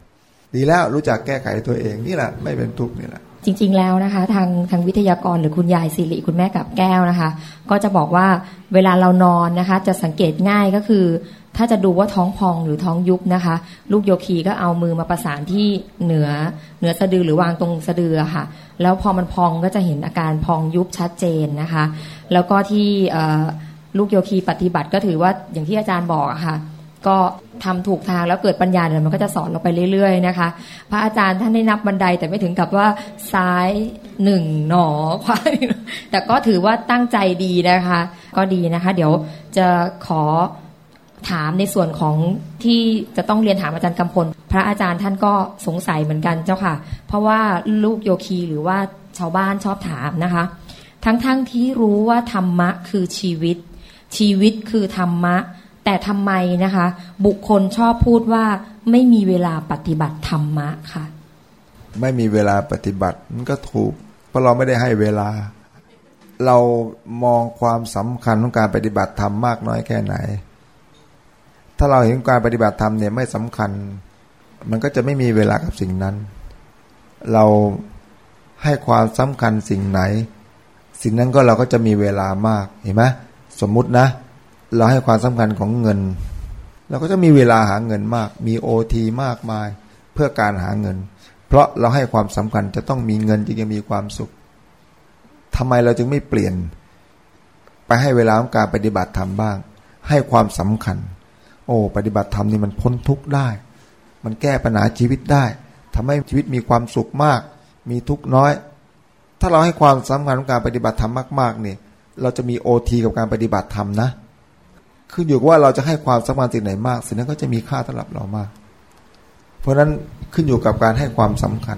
ดีแล้วรู้จักแก้ไขตัวเองนี่แหละไม่เป็นทุกข์นี่แหละจริง ๆ แล้วนะคะ ทางทางวิทยากรหรือคุณยายสิริคุณแม่กับแก้วนะคะ ก็จะบอกว่าเวลาเรานอนนะคะ จะสังเกตง่ายก็คือ ถ้าจะดูว่าท้องพองหรือท้องยุบนะคะ ลูกโยคีก็เอามือมาประสานที่เหนือเหนือสะดือหรือวางตรงสะดือะค่ะ แล้วพอมันพองก็จะเห็นอาการพองยุบชัดเจนนะคะ แล้วก็ที่ลูกโยคีปฏิบัติก็ถือว่าอย่างที่อาจารย์บอกะค่ะ ก็ ทำถูกทางแล้วเกิดปัญญาเนี่ยมันก็จะสอนเราไปเรื่อยๆนะคะ พระอาจารย์ท่านได้นับบันไดแต่ไม่ถึงกับว่าซ้ายหนึ่งหนอขวาหนึ่งแต่ก็ถือว่าตั้งใจดีนะคะ ก็ดีนะคะ เดี๋ยวจะขอถามในส่วนของที่จะต้องเรียนถามอาจารย์กำพล พระอาจารย์ท่านก็สงสัยเหมือนกันเจ้าค่ะ เพราะว่าลูกโยคีหรือว่าชาวบ้านชอบถามนะคะ ทั้งๆทที่รู้ว่าธรรมะคือชีวิต ชีวิตคือธรรมะ แต่ทำไมนะคะ บุคคลชอบพูดว่าไม่มีเวลาปฏิบัติธรรมะค่ะ ไม่มีเวลาปฏิบัติมันก็ถูก เพราะเราไม่ได้ให้เวลา เรามองความสำคัญของการปฏิบัติธรรมมากน้อยแค่ไหน ถ้าเราเห็นการปฏิบัติธรรมเนี่ยไม่สำคัญ มันก็จะไม่มีเวลากับสิ่งนั้น เราให้ความสำคัญสิ่งไหน สิ่งนั้นก็เราก็จะมีเวลามากเห็นไหมสมมุตินะ เราให้ความสำคัญของเงิน เราก็จะมีเวลาหาเงินมาก มีโอทีมากมายเพื่อการหาเงิน เพราะเราให้ความสำคัญจะต้องมีเงินจึงจะมีความสุขทำไมเราจึงไม่เปลี่ยน ไปให้เวลาของการปฏิบัติธรรมบ้าง ให้ความสำคัญ โอ้ปฏิบัติธรรมนี่มันพ้นทุกข์ได้ มันแก้ปัญหาชีวิตได้ทำให้ชีวิตมีความสุขมาก มีทุกข์น้อย ถ้าเราให้ความสำคัญของการปฏิบัติธรรมมากๆเนี่ยเราจะมีโอทีกับการปฏิบัติธรรมนะ ขึ้นอยู่ว่าเราจะให้ความสำคัญสิ่งไหนมาก สิ่งนั้นก็จะมีค่าสำหรับเรามาก เพราะฉะนั้นขึ้นอยู่กับการให้ความสำคัญ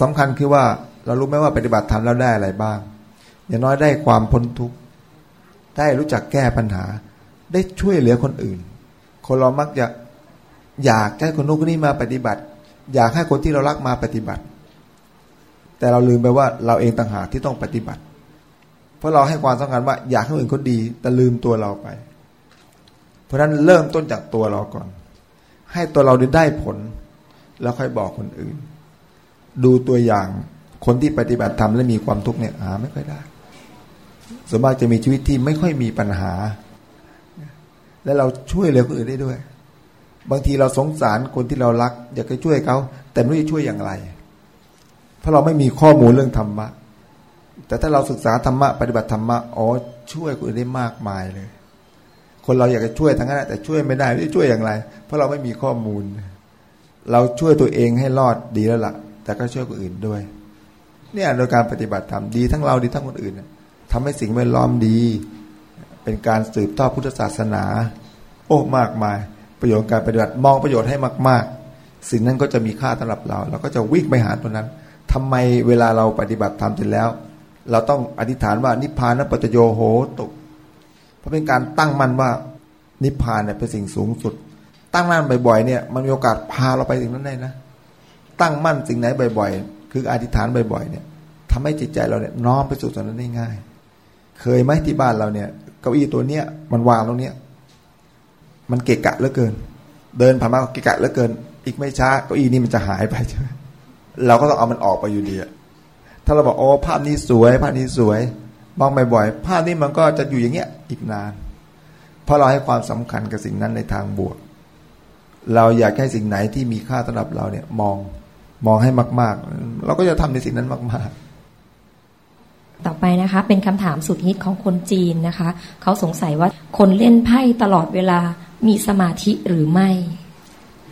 สำคัญคือว่าเรารู้ไหมว่าปฏิบัติธรรมแล้วได้อะไรบ้าง อย่างน้อยได้ความพ้นทุกข์ได้รู้จักแก้ปัญหา ได้ช่วยเหลือคนอื่น คนเรามักจะอยากให้คนนู้นคนนี้มาปฏิบัติ อยากให้คนที่เรารักมาปฏิบัติ แต่เราลืมไปว่าเราเองต่างหากที่ต้องปฏิบัติ เพราะเราให้ความสำคัญว่าอยากให้คนอื่นเขาดี แต่ลืมตัวเราไป เพราะฉะนั้นเริ่มต้นจากตัวเราก่อน ให้ตัวเราได้ผล แล้วค่อยบอกคนอื่น ดูตัวอย่างคนที่ปฏิบัติธรรมและมีความทุกข์เนี่ยหาไม่ค่อยได้ส่วนมากจะมีชีวิตที่ไม่ค่อยมีปัญหา และเราช่วยเหลือคนอื่นได้ด้วย บางทีเราสงสารคนที่เรารัก อยากจะช่วยเขา แต่ไม่รู้จะช่วยอย่างไร เพราะเราไม่มีข้อมูลเรื่องธรรมะ แต่ถ้าเราศึกษาธรรมะปฏิบัติธรรมะอ๋อช่วยคนอื่นได้มากมายเลย คนเราอยากจะช่วยทั้งนั้นแต่ช่วยไม่ได้ไม่ช่วยอย่างไร เพราะเราไม่มีข้อมูล เราช่วยตัวเองให้รอดดีแล้วละ่ะ แต่ก็ช่วยคนอื่นด้วย เนี่ยโดยการปฏิบัติธรรมดีทั้งเราดีทั้งคนอื่นทำให้สิ่งแวดล้อมดี เป็นการสืบทอดพุทธศาสนา โอ้มากมาย ประโยชน์การปฏิบัติมองประโยชน์ให้มาก ๆ สิ่งนั้นก็จะมีค่าสำหรับเรา เราก็จะวิ่งไปหาตัวนั้นทำไมเวลาเราปฏิบัติธรรมเสร็จแล้ว เราต้องอธิษฐานว่านิพพานปัจโยโหตุเพราะเป็นการตั้งมั่นว่านิพพานเนี่ยเป็นสิ่งสูงสุด ตั้งมั่นบ่อยๆเนี่ยมันมีโอกาสพาเราไปถึงนั้นได้นะ ตั้งมั่นสิ่งไหนบ่อยๆ คืออธิษฐานบ่อยๆเนี่ยทำให้จิตใจเราเนี่ยน้อมไปสู่ส่วนนั้นได้ง่าย เคยไหมที่บ้านเราเนี่ย เก้าอี้ตัวเนี้ยมันวางตรงเนี้ยมันเกะกะเหลือเกิน เดินผ่านมาเกะกะเหลือเกิน อีกไม่ช้าเก้าอี้นี้มันจะหายไปใช่ไหมเราก็ต้องเอามันออกไปอยู่ดีอะ ถ้าเราบอกโอ้ภาพนี้สวย ภาพนี้สวยมองบ่อยๆภาพนี้มันก็จะอยู่อย่างเงี้ยอีกนาน เพราะเราให้ความสำคัญกับสิ่งนั้นในทางบวก เราอยากให้สิ่งไหนที่มีค่าสำหรับเราเนี่ย มองมองให้มาก ๆ เราก็จะทำในสิ่งนั้นมาก ๆต่อไปนะคะเป็นคำถามสุดฮิตของคนจีนนะคะ เขาสงสัยว่าคนเล่นไพ่ตลอดเวลามีสมาธิหรือไม่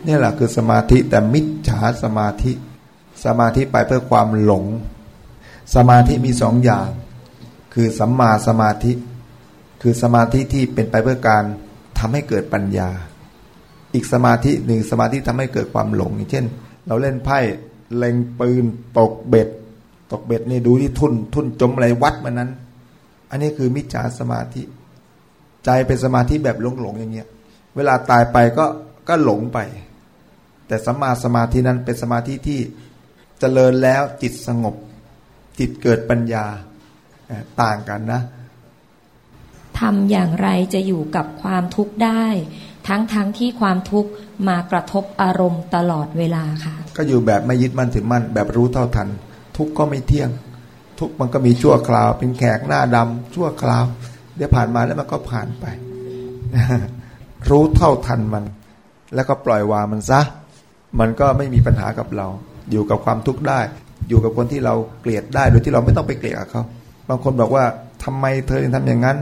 นี่แหละคือสมาธิแต่มิจฉาสมาธิ สมาธิไปเพื่อความหลง สมาธิมีสองอย่าง คือสัมมาสมาธิ คือสมาธิที่เป็นไปเพื่อการทำให้เกิดปัญญา อีกสมาธิหนึ่งสมาธิทำให้เกิดความหลงอย่างเช่น เราเล่นไพ่เล็งปืนตกเบ็ด ตกเบ็ดนี่ดูที่ทุน ทุนจมอะไรวัดมันนั้น อันนี้คือมิจฉาสมาธิ ใจเป็นสมาธิแบบหลงหลงอย่างเงี้ย เวลาตายไปก็ก็หลงไป แต่สัมมาสมาธินั้นเป็นสมาธิที่เจริญแล้วจิตสงบ จิตเกิดปัญญาต่างกันนะทำอย่างไรจะอยู่กับความทุกข์ได้ ทั้งทั้งที่ความทุกข์มากระทบอารมณ์ตลอดเวลาค่ะ ก็อยู่แบบไม่ยึดมั่นถือมั่น แบบรู้เท่าทัน ทุกข์ก็ไม่เที่ยง ทุกข์มันก็มีชั่วคราว เป็นแขกหน้าดำชั่วคราวเดี๋ยวผ่านมาแล้วมันก็ผ่านไป รู้เท่าทันมัน แล้วก็ปล่อยวางมันซะ มันก็ไม่มีปัญหากับเรา อยู่กับความทุกข์ได้ อยู่กับคนที่เราเกลียดได้โดยที่เราไม่ต้องไปเกลียดเขาบางคนบอกว่าทำไมเธอถึงทำอย่างนั้น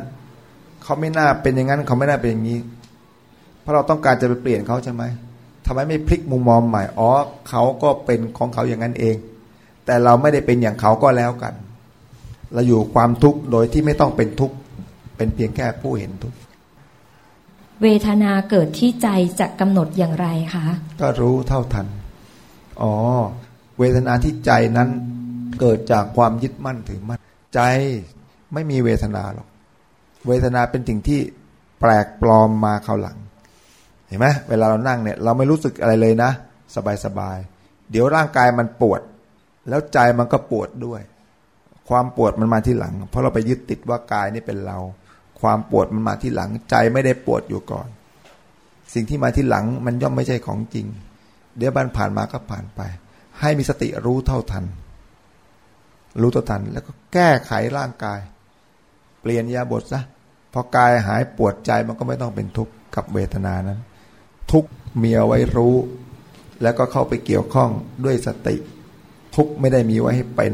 เขาไม่น่าเป็นอย่างนั้นเขาไม่น่าเป็นอย่างนี้ เพราะเราต้องการจะไปเปลี่ยนเขาใช่ไหมทำไมไม่พลิกมุมมองใหม่อ๋อเขาก็เป็นของเขาอย่างนั้นเอง แต่เราไม่ได้เป็นอย่างเขาก็แล้วกัน เราอยู่ความทุกข์โดยที่ไม่ต้องเป็นทุกข์เป็นเพียงแค่ผู้เห็นทุกข์เวทนาเกิดที่ใจจะกำหนดอย่างไรคะ ก็รู้เท่าทัน อ๋อ เวทนาที่ใจนั้นเกิดจากความยึดมั่นถือมั่นใจไม่มีเวทนาหรอกเวทนาเป็นสิ่งที่แปลกปลอมมาเขาหลัง เห็นไหมเวลาเรานั่งเนี่ยเราไม่รู้สึกอะไรเลยนะ สบายสบายเดี๋ยวร่างกายมันปวด แล้วใจมันก็ปวดด้วย ความปวดมันมาที่หลัง เพราะเราไปยึดติดว่ากายนี่เป็นเรา ความปวดมันมาที่หลัง ใจไม่ได้ปวดอยู่ก่อน สิ่งที่มาที่หลังมันย่อมไม่ใช่ของจริง เดี๋ยวบันผ่านมาก็ผ่านไป ให้มีสติรู้เท่าทัน รู้เท่าทัน แล้วก็แก้ไขร่างกาย เปลี่ยนยาบทซะพอกายหายปวดใจมันก็ไม่ต้องเป็นทุกข์กับเวทนานั้น ทุกมีเอาไว้รู้ แล้วก็เข้าไปเกี่ยวข้องด้วยสติ ทุกไม่ได้มีไว้ให้เป็น